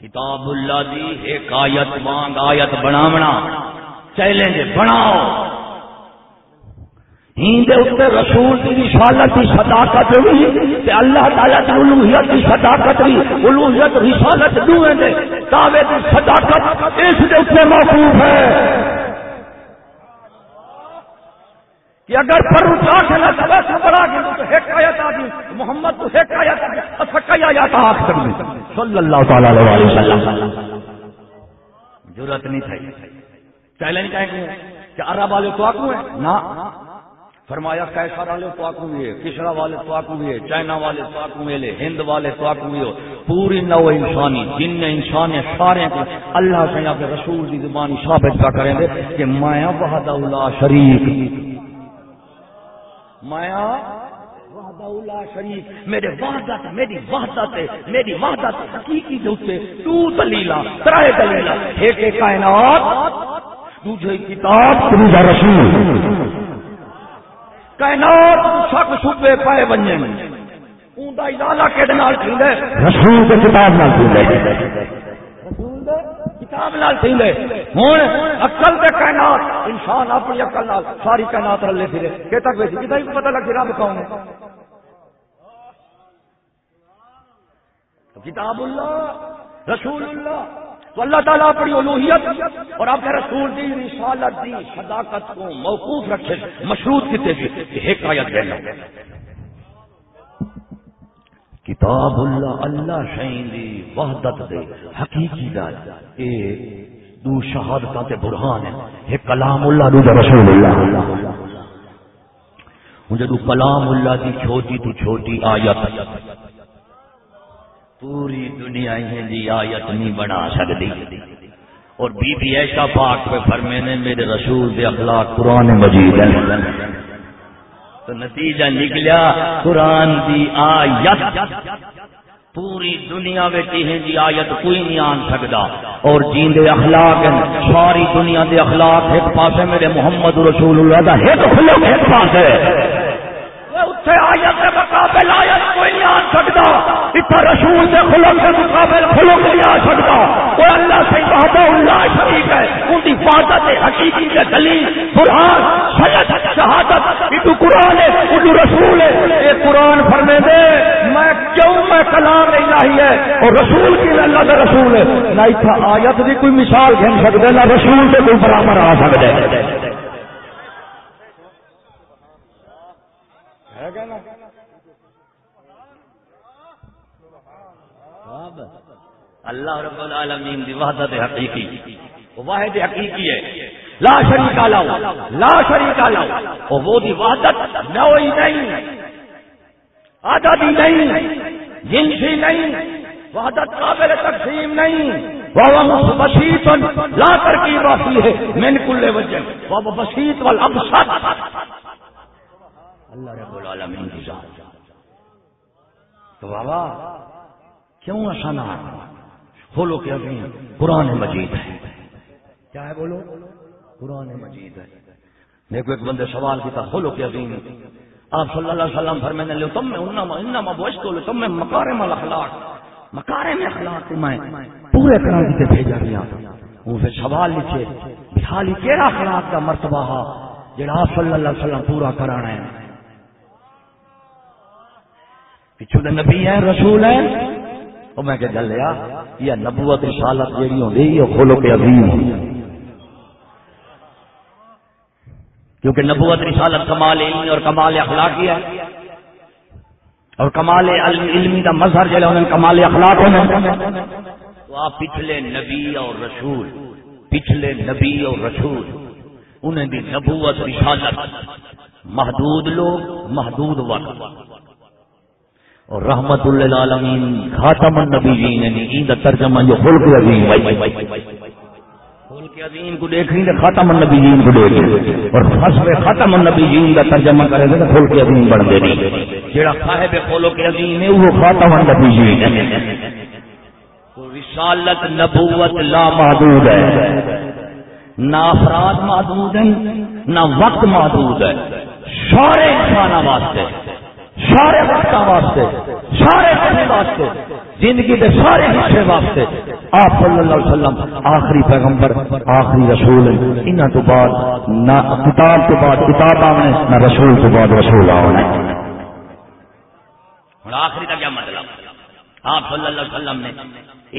کتاب اللہ دی ایک آیت مانگ آیت بناونا۔ چیلنج بناؤ۔ رسول کی رسالت کی صداقت بھی اللہ تعالیٰ کی الوحیت کی صداقت بھی الوحیت رسالت دوئے دے دعوے کی صداقت اس دے اتنے موقوف ہے۔ کہ اگر پر اٹھا کے نہ سب سے بڑا کہ تو ایک آیت آدمی محمد تو ایک آیت آدمی سکا آیات آخ کر صلی اللہ تعالی علیہ وسلم۔ ضرورت نہیں تھی چیلنج کہیں کہ عرب والے تو آکو ہیں؟ نہ۔ فرمایا کیسا والے تو آکو ہوئے کسرا والے تو آکو ہوئے چائنا والے تو آکو ہوئے ہند والے تو آکو ہوئے پوری نو انسانی، جن انسان سارے اللہ سے یا رسول کی زبانی ثابت کا کریں گے کہ مایا وحد اللہ شریف مایا شریف میرے وحدت میری وحدت میری وحدت حقیقی جو سے تو دلیلا ترائے دلیلا ایک کائنات دوسری کتاب رسول۔ کائنات شک شبے پائے بننے کیڑے نال رسول کتاب نال رسول کتاب نال تھیندے ہن عقل تے کائنات انسان اپنی عقل نال ساری کائنات رلے پھرے۔ کہ تک ویسی کتا ہی پتہ لگ رب کون ہے۔ کتاب اللہ رسول اللہ تو اللہ تعالیٰ اپنی الوحیت اور آپ کے رسول دی رسالت دی صداقت کو موقوف رکھے، مشروط کتے کہ ایک آیت دینا کتاب اللہ اللہ شہین دی وحدت دے، حقیقی دا اے دو شہادتہ تے برہان ہے ایک کلام اللہ دو رسول اللہ۔ مجھے دو کلام اللہ دی چھوٹی تو چھوٹی آیت پوری دنیا ہی آیت نہیں بنا سکتی۔ اور بی بی ایسا پاک پہ فرمے نے میرے رسول دے اخلاق قرآن مجید ہے تو نتیجہ نکلیا قرآن دی آیت پوری میں جی آیت کوئی نہیں آن سکتا اور جین دے اخلاق ساری دنیا دے اخلاق ایک پاس ہے میرے محمد رسول اللہ دا ایک خلق ایک پاس آیت کے مقابل آیت کوئی نہیں آ سکتا۔ اتنا رسول کے خلق کے مقابل خلق نہیں آ سکتا۔ اور اللہ سے بہت اللہ شریف ہے۔ ان کی حفاظت حقیقی کے دلیل، قرآن سید شہادت، یہ قرآن ہے اردو رسول ہے، یہ قرآن فرمے دے، میں کیوں، میں کلام الہی ہے۔ اور رسول کی اللہ کا رسول ہے۔ نہ اتنا آیت بھی کوئی مثال گھن سکتے، نہ رسول سے کوئی برابر آ سکتے اللہ رب العالمین دی وحدت حقیقی۔ واحد حقیقی ہے۔ لا شریک لاؤ لا شریک لاؤ وہ دی وحدت نوئی نہیں، عددی نہیں، جنسی نہیں، وحدت قابل تقسیم نہیں۔ وہ بسیط لا کر کی واقعی ہے۔ من کل وجہ۔ وہ بسیط والابسط اللہ رب العالمین کی ذات۔ تو بابا، کیوں آسان کھولو کہ ابھی قرآن مجید ہے۔ کیا ہے بولو؟ قرآن مجید ہے۔ دیکھو، ایک بندے سوال کیا کھولو کہ ابھی آپ صلی اللہ علیہ وسلم فرمانے لے تم میں انما بوجھتو لے، تم میں مکارم الاخلاق، مکارم اخلاق میں پورے کرام کی بھیجا گیا وہ پھر سوال لکھے خالی کیڑا اخلاق کا مرتبہ ہا جڑا آپ صلی اللہ علیہ وسلم پورا کرانا ہے پچھو دے نبی ہیں، رسول ہیں۔ تو میں کہ جلیا یہ نبوت رسالت جیڑی ہوندی، یہ کھولو کے عظیم کیونکہ نبوت رسالت کمال علمی اور کمال اخلاقی ہے۔ اور کمال علمی کا مظہر جڑا انہوں کمال اخلاق ہونا۔ تو آپ پچھلے نبی اور رسول، پچھلے نبی اور رسول، انہیں بھی نبوت رسالت محدود لوگ، محدود وقت۔ اور رحمت اللہ عالمین خاتم النبی جی یعنی نے ترجمہ جو خلق عظیم خلق عظیم کو دیکھ رہی خاتم النبی جین کو دیکھ اور فصل خاتم النبی کا ترجمہ کرے گا تو خلق عظیم بن دے رہی جڑا صاحب خلق عظیم ہے، وہ خاتم النبی جین ہے رسالت نبوت لا محدود ہے۔ نہ افراد محدود ہیں، نہ وقت محدود ہے۔ سارے انسان واسطے۔ سارے وقت واسطے، سارے واسطے، زندگی کے سارے حصے واسطے آپ صلی اللہ علیہ وسلم آخری پیغمبر، آخری رسول انہوں تو بعد نہ کتاب تو بعد کتاب آنے نہ رسول تو بعد رسول آنے آخری کا کیا مطلب؟ آپ صلی اللہ علیہ وسلم نے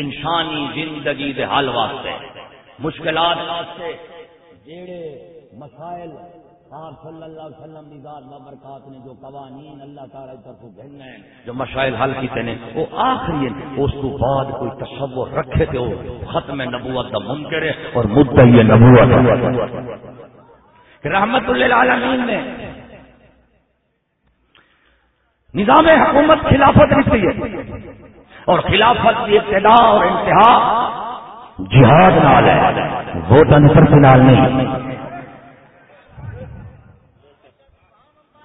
انسانی زندگی کے حل واسطے، مشکلات واسطے، جیڑے مسائل آپ صلی اللہ علیہ وسلم کی ذات و برکات نے جو قوانین اللہ تعالی کی طرف بھیجنا ہے جو مسائل حل کیتے نے، وہ آخری ہے اس کو بعد کوئی تصور رکھے تو ختم نبوت کا منکر ہے اور مدعی نبوت رحمت اللہ عالمین نے نظام حکومت خلافت دیتی ہے۔ اور خلافت کی ابتدا اور انتہا جہاد نال ہے ووٹ انصر کے نال نہیں۔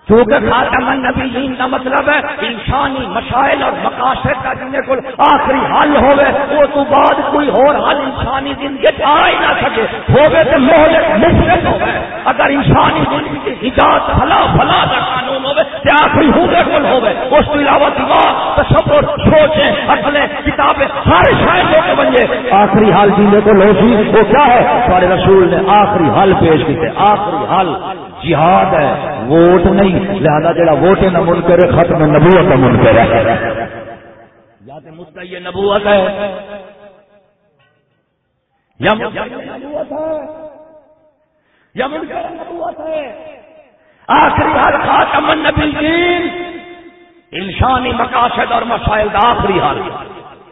کیونکہ خاتم النبیین کا مطلب ہے انسانی مسائل اور مقاصد کا جن کو آخری حل ہوئے، وہ تو بعد کوئی اور حل انسانی زندگی آ ہی نہ سکے۔ ہوگے تو مہلک مفرت ہوئے۔ اگر انسانی زندگی کی ایجاد فلا فلا کا قانون ہو تو آخری ہوگے کل ہوئے اس کے علاوہ دماغ تصور سوچیں اصلیں کتابیں، ہر شاید ہو کے بنجے آخری حل جینے کو لو سی وہ کیا ہے؟ سارے رسول نے آخری حل پیش کیتے، آخری حل جہاد ہے، ووٹ نہیں، لہذا جڑا ووٹ نہ من کرے ختم نبوت نہ من کرے یا تو مستعی نبوت ہے۔ یا نبوت ہے۔ یا منکر نبوت ہے۔ آخری حال خاتم النبیین، انسانی مقاصد اور مسائل کا آخری حال۔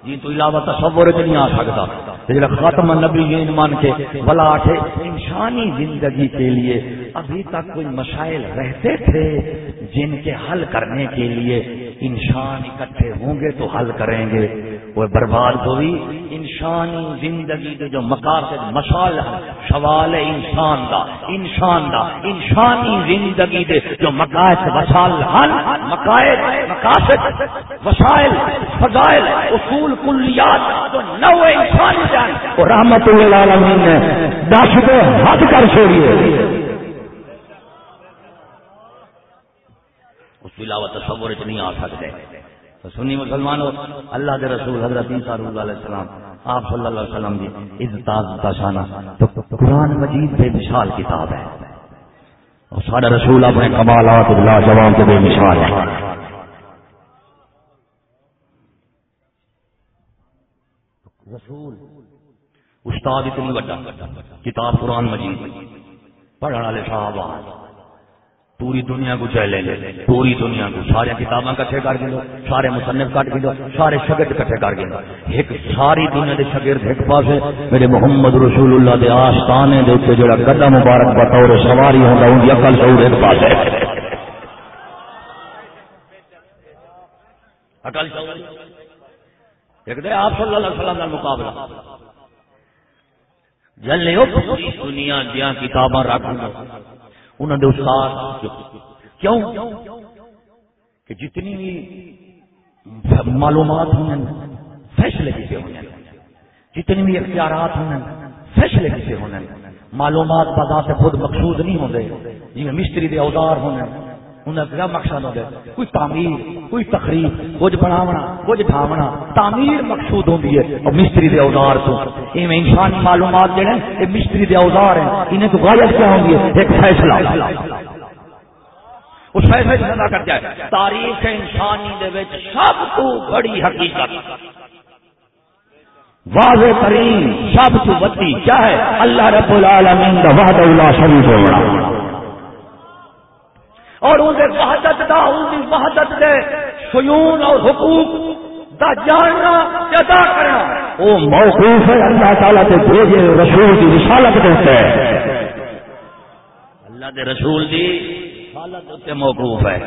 جی تو علاوہ تصور نہیں آ سکتا۔ جب ختم نبی مان کے بلا تھے انسانی زندگی کے لیے ابھی تک کوئی مسائل رہتے تھے جن کے حل کرنے کے لیے انسان اکٹھے ہوں گے تو حل کریں گے۔ وہ برباد ہوئی۔ انسانی زندگی کے جو مقاصد مسائل سوال انسان دا انسان دا، انسانی زندگی کے جو مقاصد وسال حل مقاصد مقاصد، وسائل، فضائل، اصول، کلیات جو نو انسانی جان اور رحمت اللہ نے دس کو حد کر چھوڑیے اس کے علاوہ تصور نہیں آ سکتے۔ تو سنی مسلمانوں، اللہ کے رسول حضرت عیسیٰ علیہ السلام، آپ صلی اللہ علیہ وسلم کی عزت شانہ۔ تو قرآن مجید بے مثال کتاب ہے۔ اور سارا رسول اپنے کمالات لا جواب کے بے مثال ہے۔ رسول، استاد اتنی بڑا کتاب قرآن مجید پڑھنے والے صاحب پوری دنیا کو چلے لے پوری دنیا کو۔ سارے کتاباں کٹھے کر کے گئے سارے مصنف کٹ کے گئے سارے شگرد کٹھے کر کے گئے ایک ساری دنیا دے شگرد ایک پاسے۔ میرے محمد رسول اللہ دے آستانے دے اوپر جڑا گدا مبارک بطور سواری ہوندا اون دی عقل شعور ایک پاسے۔ عقل شعور ایک دے آپ صلی اللہ علیہ وسلم کا مقابلہ۔ جلے پوری دنیا دیا کتاباں رکھ دو۔ انہوں نے استاد کیوں؟ کہ جتنی بھی معلومات ہوں فیصلے کسی ہونے جتنی بھی اختیارات ہوں فیصلے کسی ہونے معلومات بازا سے خود مقصود نہیں ہوتے جی مستری دے اوزار ہونے انہیں کیا مقصد ہوتا ہے کوئی تعمیر، کوئی تقریب کچھ بناونا، کچھ ڈھاونا تعمیر مقصود ہوتی ہے۔ اور مستری دے اوزار تو۔ میں انسانی معلومات جڑے یہ مستری دے اوزار ہیں۔ انہیں تو غالب کیا ہوں گی ایک فیصلہ۔ اس فیصلے سے ادا کر جائے، تاریخ انسانی دے وچ سب تو بڑی حقیقت۔ واضح ترین، سب تو بڑی کیا ہے؟ اللہ رب العالمین کا وحدہ اللہ شریف ہونا۔ اور انہیں وحدت دا ان وحدت دے سیون اور حقوق دا جاننا ادا کرنا۔ وہ موقوف ہے اللہ تعالیٰ کے بھیجے رسول کی رسالت دیتے ہیں اللہ دے رسول دی رسالت موقوف ہے۔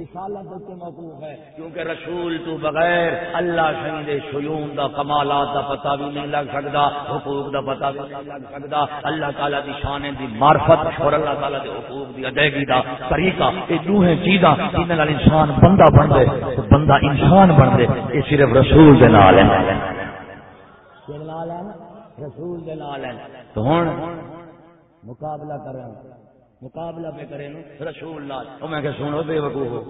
رسالت موقوف ہے۔ کیونکہ رسول تو بغیر اللہ شہید شیون دا کمالات دا پتہ بھی نہیں لگ سکتا حقوق دا پتہ بھی نہیں لگ سکتا اللہ تعالیٰ دی شان دی معرفت اور اللہ تعالیٰ دے حقوق دی ادائیگی دا طریقہ یہ دوہیں چیزاں جن نال انسان بندہ بن دے بندہ انسان بن دے یہ صرف رسول دے نال ہے؟ رسول دے نال ہے۔ تو ہن مقابلہ کریں۔ مقابلہ پہ کرے نو۔ رسول اللہ۔ میں کہ سنو بے وقوف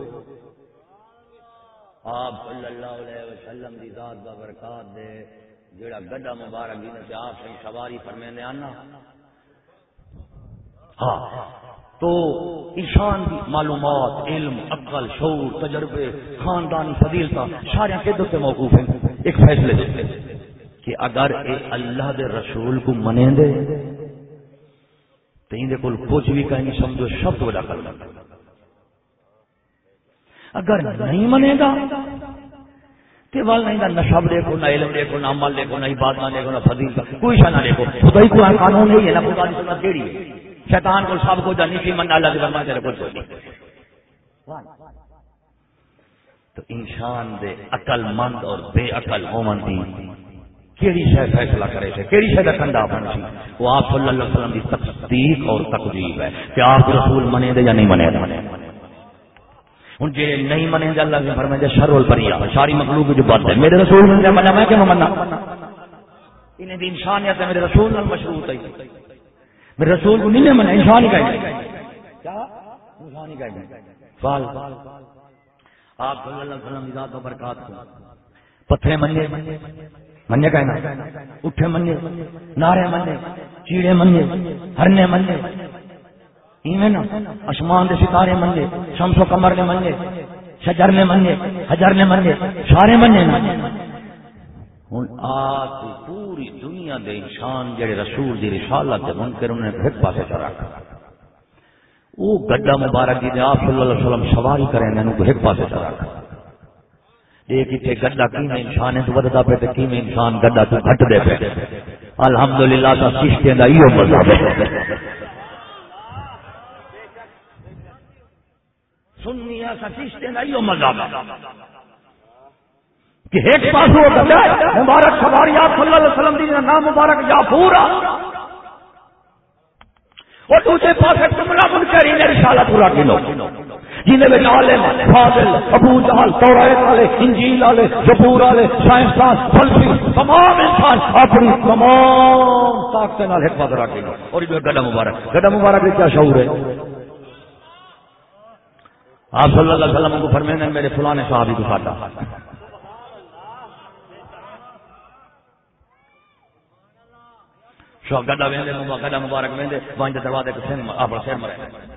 آپ صلی اللہ علیہ وسلم دی ذات دا برکات دے جڑا گڈا مبارک جن سے آپ سے سواری فرمیندے آنا۔ ہاں۔ تو انسان کی معلومات، علم، عقل، شعور، تجربے، خاندانی فضیلتا سارے کدھر سے موقوف ہیں۔ ایک فیصلے دیتے کہ اگر اے اللہ دے رسول کو منے دے تو اندر کول کچھ بھی کہیں سمجھو شبد وجہ کر اگر نہیں منے گا تو وال نہیں نہ شب دیکھو نہ علم دیکھو نہ عمل دیکھو نہ عبادت نہ دیکھو نہ فضیل کا کوئی شہ نہ دیکھو خدا ہی قرآن قانون نہیں ہے، نہ خدا کی سنت کیڑی ہے۔ شیطان کو، سب کو جانی سی من اللہ کے فرمان تیرے کچھ نہیں تو انسان دے عقل مند اور بے عقل ہومن دی کیڑی شہ فیصلہ کرے تھے؟ کیڑی شہ کا کنڈا بن سی؟ وہ آپ صلی اللہ علیہ وسلم کی تصدیق اور تقریب ہے کہ آپ رسول منے دے یا نہیں منے دے۔ ہوں جی نہیں منے دے، اللہ کے فرمائے شر البریا ساری مخلوق جو بات ہے۔ میرے رسول نے منا میں کیوں منا انہیں دی انسانیت ہے، میرے رسول نال مشروط ہے۔ میرے رسول کو نہیں منا انسان ہی کہیں کیا؟ انسان ہی کہیں فال۔ آپ صلی اللہ علیہ وسلم کی ذات و برکات کو۔ پتھرے منے منے کہنا اٹھے منے نارے منے چیڑے منے ہرنے منے نا، آسمان دے ستارے منے شمس و کمر نے منے شجر نے منے حجر نے منے سارے منے ہوں آج پوری دنیا دے انسان جڑے رسول دی رسالت دے منکر انہیں ایک پاسے چ رکھ۔ وہ گڈا مبارک جی آپ صلی اللہ علیہ وسلم سواری کریں انہوں کو ایک پاسے چ رکھ۔ ایک اتنے گڈا کی انسان ہے تو ودتا پہ تو کی انسان گڈا تو گھٹ دے پہ۔ الحمدللہ تا سشتے دا ایو مذہب ہے۔ سنی ایسا سشتے دا ایو مذہب ہے۔ کہ ایک پاس ہو مبارک سواری آپ صلی اللہ علیہ وسلم دی نام مبارک یا پورا اور دوسرے پاس جملہ بن کر انہیں پورا کلو۔ جنہیں عالم فاضل، ابو جہل تورائت والے، انجیل والے زبور والے سائنسدان فلسفی تمام انسان اپنی تمام طاقت نال حکمت رکھ گئے اور یہ گڈا مبارک گڈا مبارک میں کیا شعور ہے؟ آپ صلی اللہ علیہ وسلم کو فرمائیں میرے فلانے صحابی کو کھاتا گڈا وہدے گڈا مبارک وہدے وہاں دروازے کو سن اپنا سر مرے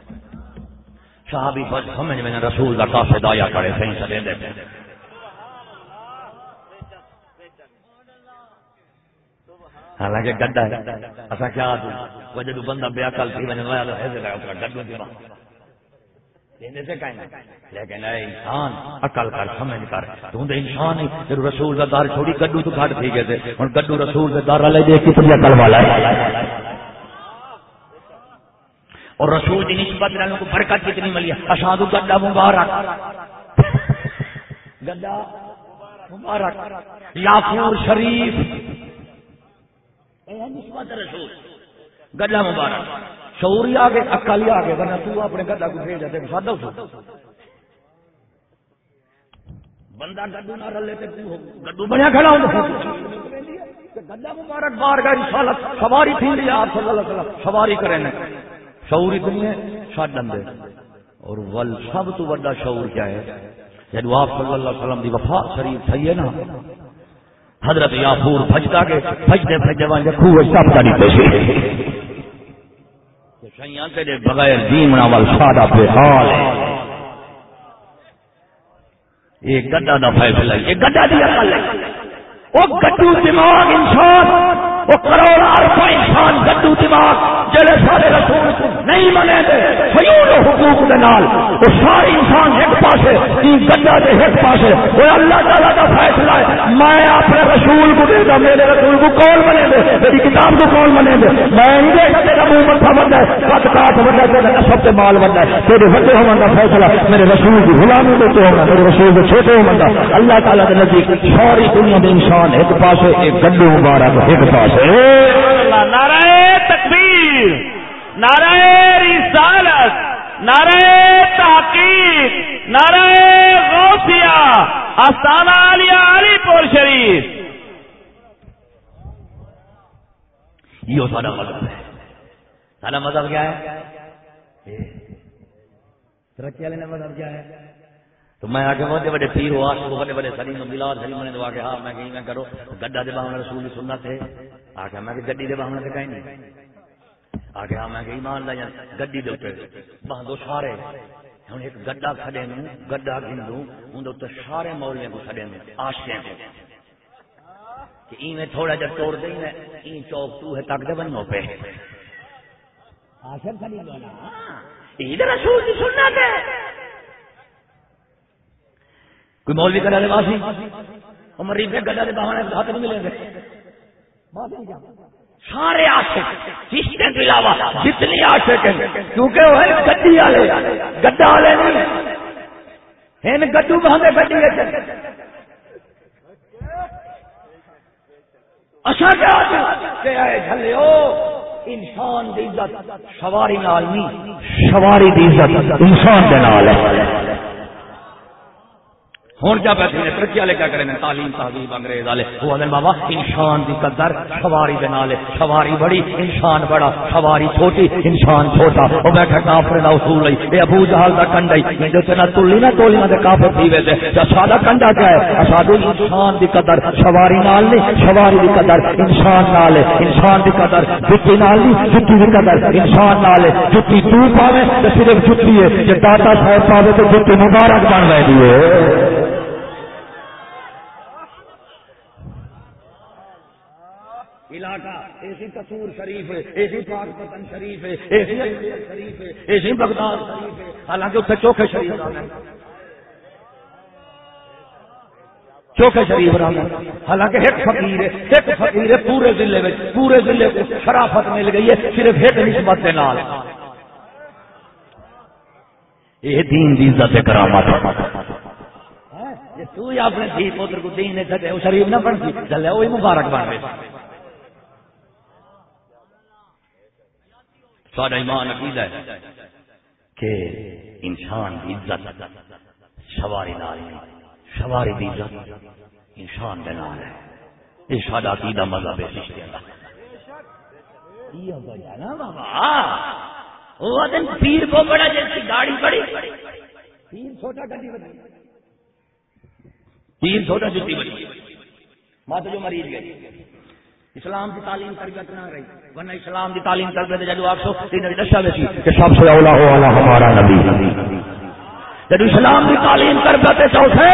صحابی بس سمجھ میں رسول کا کافی دایا کرے صحیح سے دے۔ حالانکہ گڈا ہے۔ اصا کیا وہ جب بندہ بے عقل تھی وجہ گڈو دیرا دینے سے تھی لیکن اے انسان، عقل کر، سمجھ کر۔ تو دے انسان ہی جب رسول کا دار چھوڑی گڈو تو گھٹ تھی گئے تھے۔ ہوں گڈو رسول کے دار والے دیکھ کتنی عقل والا ہے۔ اور رسول کی نسبت والوں کو برکت کتنی ملی ہے؟ اشاد گڈا مبارک۔ گڈا مبارک۔ یافور شریف۔ نسبت رسول۔ گڈا مبارک۔ شعور ہی آگے اکل ہی آگے ورنہ تو اپنے گڈا کو بھیج جاتے سادہ ہو۔ بندہ گڈو نہ رلے گڈو بنیا کھڑا گڈا مبارک بار گا رسالت، سواری تھی آپ صلی اللہ علیہ وسلم، سواری کریں شعور اتنی ہے چڈ دے۔ اور ول سب تو بڑا شعور کیا ہے؟ جب آپ صلی اللہ علیہ وسلم دی وفا شریف تھی ہے نا؟ حضرت یافور بھجتا کے بھجتے بھجتے وہاں خوہ سب کا نہیں کری پیسے تیرے بغیر جیمنا وال سادہ بے حال ہے۔ یہ گڈا دا فیصلہ یہ گڈا دی عقل ہے۔ وہ گڈو دماغ انسان، وہ کروڑ اربا انسان گڈو دماغ۔ جڑے سارے رسول کو نہیں منے دے فیول حقوق دے نال، وہ سارے انسان ایک پاسے تین گڈا دے ایک پاسے، وہ اللہ تعالی دا فیصلہ ہے، میں اپنے رسول کو دے دا، میرے رسول کو کون منے دے، میری کتاب کو کون منے دے؟ میں نہیں دے تیرا منہ متھا بندا ہے قد کاٹ بندا ہے تیرا سب تے مال بندا ہے، تیرے بڑے ہون دا فیصلہ میرے رسول کی غلامی دے تو ہونا میرے رسول کے چھوٹے ہون دا۔ اللہ تعالی دے نزدیک ساری دنیا دے انسان ایک پاسے، ایک گڈو مبارک، ایک پاسے۔ اللہ، نعرہ تکبیر۔ تکبیر نعرہ رسالت، نعرہ تحقیق، نعرہ غوثیہ، آستانہ علی علی پور شریف۔ یہ سارا مذہب ہے۔ سارا مذہب کیا ہے؟ ترقی والے مذہب کیا ہے؟ تو میں آگے بہت بڑے پیر ہوا کو بڑے بڑے سلیم ملاد سلیم نے دعا کہ ہاں میں کہیں، میں کرو۔ گڈا دے باہم رسول سننا تھے آگے میں کہ گڈی دے باہم سے کہیں نہیں۔ آگے ہاں میں کہ ایمان لا گڈی دے اوپر۔ باندھو سارے ہن ایک گڈا کھڑے نو گڈا گندو اون دے سارے مولیاں کو کھڑے نو آشیاں کو کہ ایویں تھوڑا جا توڑ دیں میں این چوک تو ہے تک دے بنو پہ آشر کھڑی گا نا عید رسول کی سننا تے کوئی مولوی کرا لے باسی؟ اور مریض کے گڈا دے بہانے ہاتھ نہیں ملے گے سارے عاشق علاوہ جتنی عاشق ہیں، کیونکہ وہ ہے گڈی والے، گڈا والے نہیں۔ ہیں گڈو بہانے گڈی اچھا کیا کہ جھلیو، انسان دی عزت، سواری نال نہیں، سواری دی عزت انسان دے نال ہے۔ ہوں کیا بیٹھے ہیں، ترقی والے کیا کریں تعلیم، تہذیب، انگریز والے۔ وہ آدھے بابا، انسان دی قدر، سواری دے نالے۔ سواری بڑی، انسان بڑا، سواری چھوٹی، انسان چھوٹا۔ وہ میں کہ کافر دا اصول لئی۔ اے ابو جہل دا کنڈا ہی۔ جو تے نہ تولی نہ تولی نہ کافر تھی وے تے سادہ کنڈا کیا ہے سادہ انسان دی قدر، سواری نال نہیں، سواری دی قدر، انسان نال ہے۔ انسان دی قدر، جتی نال نہیں، جتی دی قدر۔ انسان نال ہے۔ جتی تو پاوے تے صرف جتی ہے۔ جے داتا صاحب پاوے تے جتی مبارک بن رہی ہے۔ علاقہ ایسی کسور شریف ہے ایسی پاک پتن شریف ہے ایسی شریف ہے ایسی بغداد شریف ہے حالانکہ اتنے چوکھے شریف چوکھے شریف رہا حالانکہ ایک فقیر ہے، ایک فقیر ہے پورے ضلع میں، پورے ضلع کو شرافت مل گئی ہے، صرف ایک نسبت کے نال۔ یہ دین دی عزت کرامت ہاں، تو اپنے دھی پوتر کو دین نے سکے وہ شریف نہ بن سی چلے وہی مبارک بن گئے۔ سارا ایمان عقید ہے کہ انسان کی عزت سواری نال سواری کی عزت انسان کے نال ہے۔ یہ سارا عقیدہ مذہب ہے پیر کو بڑا جیسی گاڑی بڑی پیر چھوٹا گڈی بڑی پیر چھوٹا جتی بڑی مات جو مریض گئی۔ اسلام کی تعلیم تربیت نہ رہی۔ ورنہ اسلام کی تعلیم تربیت جب آپ سو تین دشا کہ سب سے اولا ہو والا ہمارا نبی۔ جب اسلام کی تعلیم تربیت چوتھے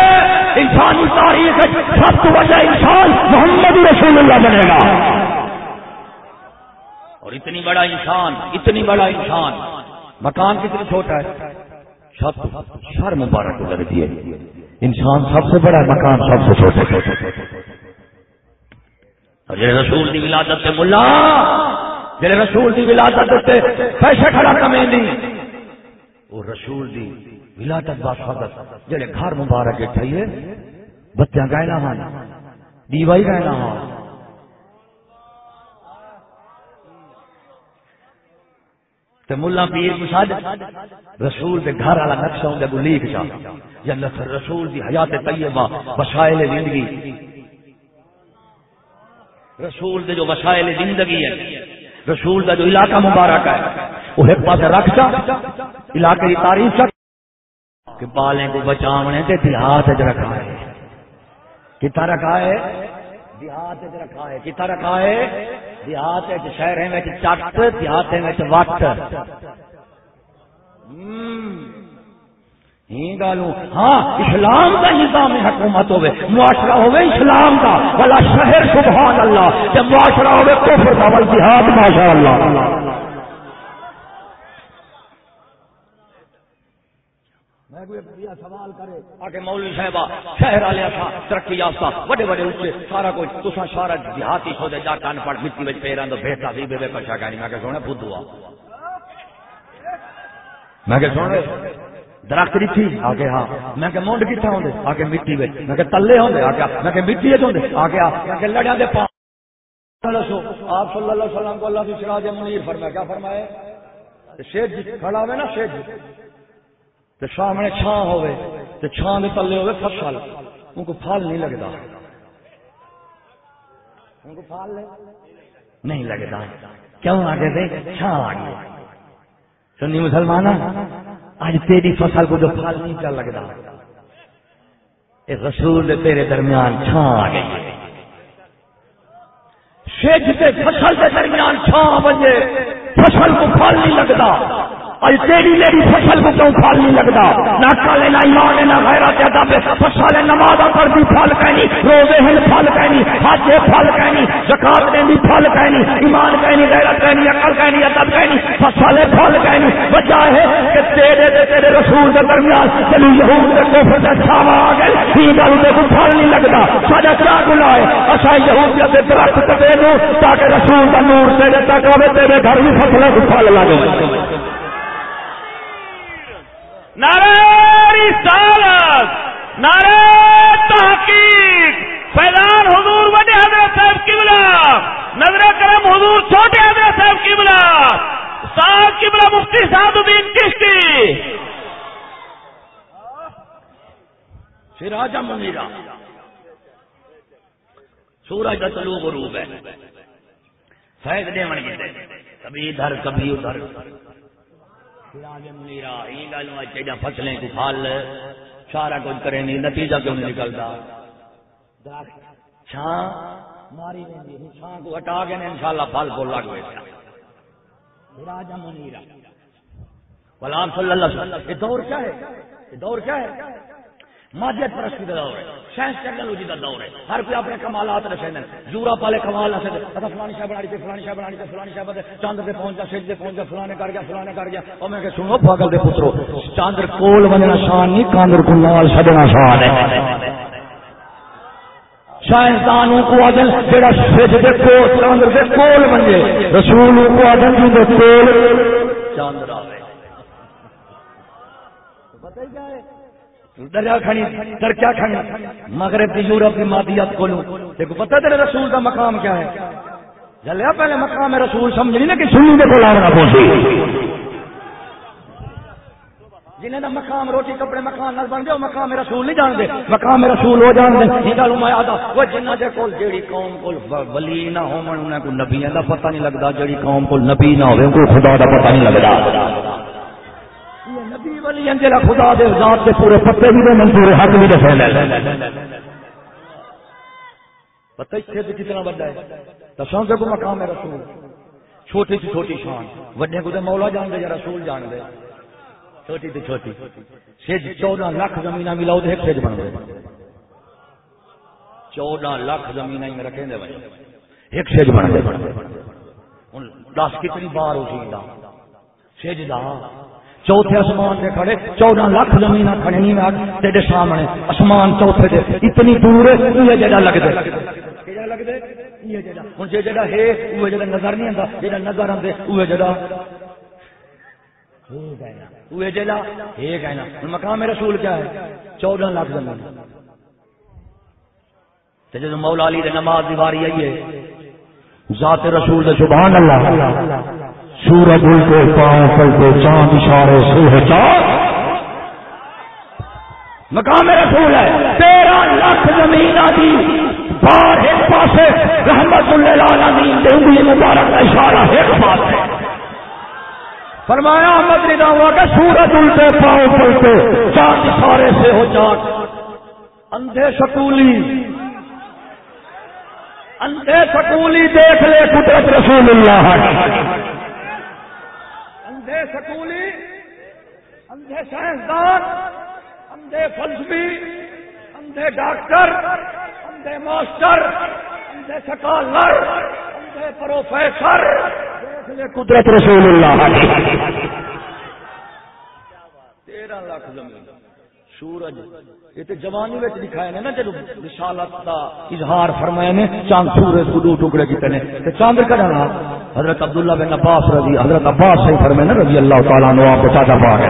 انسانی تاریخ سب تو وجہ انسان محمد رسول اللہ بنے گا۔ اور اتنی بڑا انسان، اتنی بڑا انسان، مکان کتنی چھوٹا ہے؟ سب شر مبارک لگتی ہے۔ انسان سب سے بڑا مکان سب سے چھوٹا چھوٹا جڑے رسول دی ولادت تے ملا، جڑے رسول دی ولادت تے پیسے کھڑا کمے نہیں وہ رسول دی ولادت با فقط، جڑے گھر مبارک اٹھائیے بچیاں گئے نہ ہاں دیوائی گئے نہ ہاں۔ تے ملا پیر مساج رسول دے گھر والا نقشہ ہوندا کو لکھ جا، یا رسول دی حیات طیبہ، وسائل زندگی۔ رسول دے جو وسائل زندگی ہے رسول دا جو علاقہ مبارک ہے، وہ ایک پاس رکھ جا، علاقے کی تعریف کر۔ کہ بالیں کو بچاونے تے دیہات وچ رکھا ہے۔ کتا رکھا ہے؟ دیہات وچ رکھا ہے۔ کتا رکھا ہے؟ دیہات شہر چٹ دیہات وٹ۔ گالوں ہاں اسلام کا نظام حکومت ہوے معاشرہ ہوے اسلام کا۔ بلا شہر سبحان اللہ جب معاشرہ ہوے کفر کا، بل جہاد ماشاء اللہ میں کوئی سوال کرے، آگے مولوی صاحبہ، شہر والے تھا ترقی یافتہ بڑے بڑے اچھے سارا کچھ تسا سارا دیہاتی سو دے جا کان پڑ، مٹی وچ پیراں تو بہتا سی بے کچھ کہانی میں کہ سونے، بدھو آ۔ میں کہ سونے درخت تھی آگے ہاں۔ میں کہ مونڈ کتنا ہوندے؟ آگے مٹی وچ۔ میں کہ تلے ہوندے آگے میں کہ مٹی وچ ہوندے۔ آگے میں کہ لڑیا دے پا آپ صلی اللہ علیہ وسلم کو اللہ کی سراج منیر فرمایا کیا شیخ جی کھڑا ہوئے نا شیخ جی۔ سامنے ہوئے دے تلے ہوئے فصل۔ ان کو پھل نہیں لگتا ان کو پھل نہیں لگتا کیوں آگے دے؟ چھان آ گئی سنی مسلمان آج تیری فصل کو جو پھل نہیں چل لگتا رسول تیرے درمیان چھان آ گئی شیج کے فصل کے درمیان چھان بجے فصل کو پھل نہیں لگتا۔ اور تیری میری فصل کو کیوں پھل نہیں لگتا؟ نہ کالے نہ ایمان، نہ غیرت ادب۔ فصل نماز پر بھی پھل کہنی، روزے ہن پھل کہنی، حج پھل کہنی، زکات دینی پھل کہنی، ایمان کہنی، غیرت کہنی، عقل کہنی، ادب کہنی، فصل پھل کہنی۔ وجہ ہے کہ تیرے دے تیرے رسول کے درمیان چلی یہود کے کفر سے چھاوا آ گئے سی گل دے کو پھل نہیں لگتا۔ ساڈا کیا گناہ ہے؟ اسا یہودیت دے درخت کٹے نو تاکہ رسول کا نور تیرے تک آوے، تیرے گھر بھی فصلیں کو پھل لگے۔ نعرہ رسالت، نعرہ تحقیق۔ فیضان حضور بڑے حضرت صاحب کی نظر کرم حضور چھوٹے حضرت صاحب کی بلا صاحب کی مفتی صاحب الدین کشتی سراج منیرا سورج کا طلوع غروب ہے۔ فیض دے من کبھی ادھر کبھی ادھر۔ فصلیں کو پھل، سارا کچھ کریں نہیں، نتیجہ کیوں نہیں نکلتا؟ چھان ماری چھان کو ہٹا کے ان شاء اللہ پھل پھول لگ گئے غلام صلی اللہ علیہ وسلم۔ یہ دور کیا ہے؟ یہ دور کیا ہے؟ مادیت پرستی کا دور ہے سائنس ٹیکنالوجی کا دور ہے۔ ہر کوئی اپنے کمالات رکھے ہیں یورپ والے کمال رکھے اچھا فلانی شاہ بنا فلانی شاہ بنا فلانی شاہ بنا چاندر سے پہنچا سیج سے پہنچا فلانے کر گیا، فلانے کر گیا۔ اور میں کہ سنو، پاگل دے پترو، چاندر کول بننا شان نہیں، کاندر کو نال چھڈنا شان ہے۔ سائنسدانوں کو آدن جڑا سج دے کول، چاندر دے کول بنے رسول کو آدن جو دے کول چاندر آوے پتہ ہی کیا ہے دریا کھڑی، در کیا کھڑی؟ مغرب کی یورپ کی مادیات کو دیکھو، پتہ تیرے رسول کا مقام کیا ہے؟ جلیا پہلے مقام رسول سمجھ نہیں نا کہ سنی دے کو لاؤنا پوسی۔ جنہیں دا مقام روٹی کپڑے مکان نال بن گئے مقام رسول نہیں جان دے مقام رسول ہو جان دے یہ گل میں آدا وہ جنہ دے کول، جیڑی قوم کول ولی نہ ہون، انہاں کو نبیاں دا پتہ نہیں لگدا، جیڑی قوم کول نبی نہ ہوے کو خدا دا پتہ نہیں لگدا۔ ولی انجلا خدا دے ذات دے پورے پتے بھی دے، منظور حق بھی دے پھیلے پتہ اس سے کتنا بڑا ہے؟ دساں دے کو مقام ہے رسول، چھوٹی سی چھوٹی شان۔ وڈے کو تے مولا جان دے یا رسول جان دے۔ چھوٹی تے چھوٹی۔ سج چودہ لاکھ زمین ملاؤ تے ایک سج بن گئے۔ چودہ لاکھ زمین میں رکھیں دے بھائی۔ ایک سج بن گئے۔ ہن دس کتنی بار ہو سکتا سج دا۔ چوتھے آسمان سے کھڑے، چودہ لاکھ زمین کھڑے نہیں تیرے سامنے۔ آسمان چوتھے دے۔ اتنی دور ہے جڑا لگ دے۔ ہوں جی ہے وہ نظر نہیں آتا نظر آتے وہ مقام رسول کیا ہے؟ چودہ لاکھ زمین۔ جب مولا علی دے نماز دی واری ذات رسول دے سبحان اللہ۔ سورج الٹے پاؤں پلٹے چاند اشارے سے ہے مقام رسول ہے۔ تیرہ لاکھ زمین آدھی بار ایک پاس رحمت اللہ عالمین دے انگلی مبارک کا اشارہ ایک پاس ہے فرمایا، احمد رضا ہوا کہ سورج الٹے پاؤں پلٹے چاند اشارے سے ہو چاند۔ اندھے سکولی اندھے سکولی دیکھ لے قدرت رسول اللہ۔ اندھے سکولی اندھے سائنسدان اندھے فلسفی اندھے ڈاکٹر اندھے ماسٹر اندھے سکالر اندھے پروفیسر قدرت رسول اللہ۔ تیرہ لاکھ زمین، سورج یہ تو جوانی دکھائے نے نا رسالت اظہار فرمایا نے، چاند سورج کو دو ٹکڑے کیتے نے، تے چاند حضرت عبداللہ بن عباس رضی حضرت عباس سے فرمائے نا رضی اللہ تعالیٰ عنہ، آپ بچا پاک ہے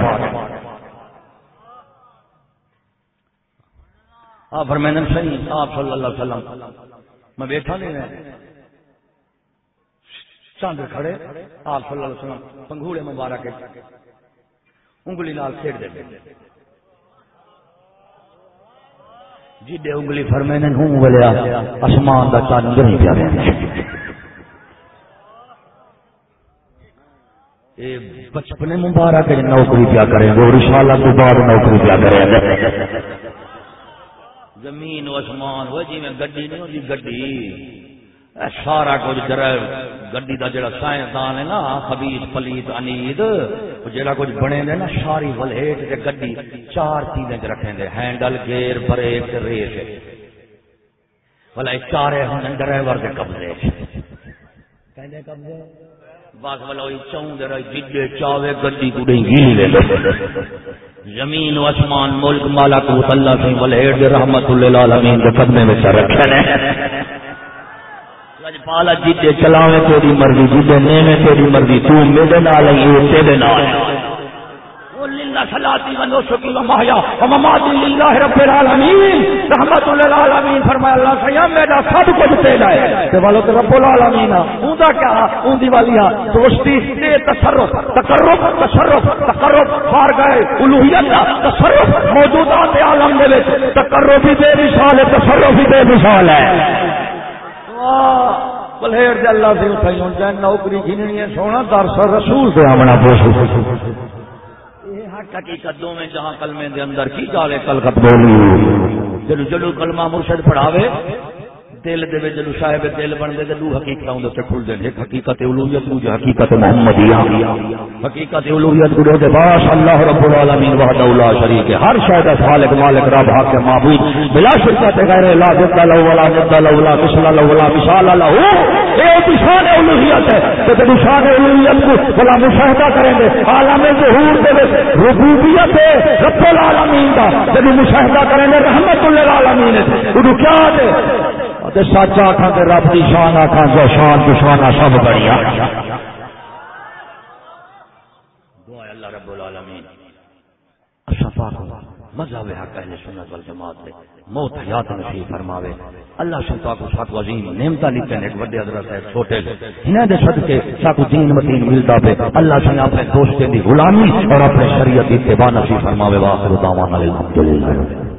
آپ فرمائے صحیح، آپ صلی اللہ علیہ وسلم۔ میں بیٹھا نہیں ہے چاند کھڑے، آپ صلی اللہ علیہ وسلم پنگوڑے مبارک انگلی نال کھیڑ دے۔ جی دے انگلی فرمے نے ہوں ولیا آسمان کا چاند نہیں پیا بچپنے مبارک نوکری پیا کریں گے اور انشاءاللہ تو بعد نوکری پیا کریں گے زمین و آسمان، وہ جی میں گڈی نہیں ہوتی گڈی۔ سارا کچھ جرا گڈی دا جڑا سائنسدان ہے نا خبیث پلیت انید جڑا کچھ بنے دے نا ساری ولہیٹ تے گڈی چار چیزیں چ رکھیں دے ہینڈل گیئر بریک ریس۔ بھلا چارے ڈرائیور کے قبضے بس بلا چون دے رہی جڈے چاوے گڈی گیلی لے زمین و آسمان ملک اللہ سے رحمت اللہ العالمین قدمے رکھے پالا جیتے چلاوے تیری مرضی جیتے نینے تیری مرضی، تو میرے نال ہے، یہ تیرے نال صلاتی و نسکی و محیا و مماتی للہ رب العالمین رحمت للعالمین، فرمایا اللہ سیا میرا سب کچھ تیرا ہے۔ تے والو تے رب العالمین، اوندا کیا، اوندی والی دوستی، تے تصرف، تقرب تصرف، تقرب فار گئے، الوہیت تصرف، موجودات عالم دے وچ، تقرب بھی مثال ہے، تصرف بھی بے مثال ہے۔ بلیر اللہ سے اٹھائی ہوں جائے نوکری گھننی ہے، سونا درس رسول سے آمنا پوچھو حقیقت دو میں جہاں کلمے دے اندر کی گالے کلکت بولی جلو جلو کلمہ مرشد پڑھاوے۔ دل دے وچ جلو صاحب دل بن دے تے دو حقیقت اون تے کھل دے ایک حقیقت اولوہیت نو حقیقت محمدیہ۔ حقیقت اولوہیت کو دے باش اللہ رب العالمین وحدہ لا شریک ہر شے دا خالق، مالک، رب، حق، معبود۔ بلا شرک تے غیر لا جد لا ولا جد لا ولا مثل لا ولا مثال لا اے شان اولوہیت ہے۔ تے تے شان اولوہیت کو بلا مشاہدہ کریں گے، عالم ظہور دے وچ ربوبیت ہے رب العالمین دا۔ تے مشاہدہ کریں گے، رحمت للعالمین او کیا دے؟ سچ آخا تو رب کی شان آخا جو شان کی شان سب بڑی اللہ رب العالمین۔ مذہب حق اہل سنت والجماعت دے۔ موت حیات نصیب فرماوے۔ اللہ شفا کو ساتھ عظیم نعمت لکھتے ہیں ایک بڑے حضرت ہے چھوٹے۔ انہیں دے صدقے ساتھ دین متین اللہ سے اپنے دوستیں دی غلامی اور اپنے شریعت اتباع نصیب فرماوے۔ واخر دعوانا الحمدللہ۔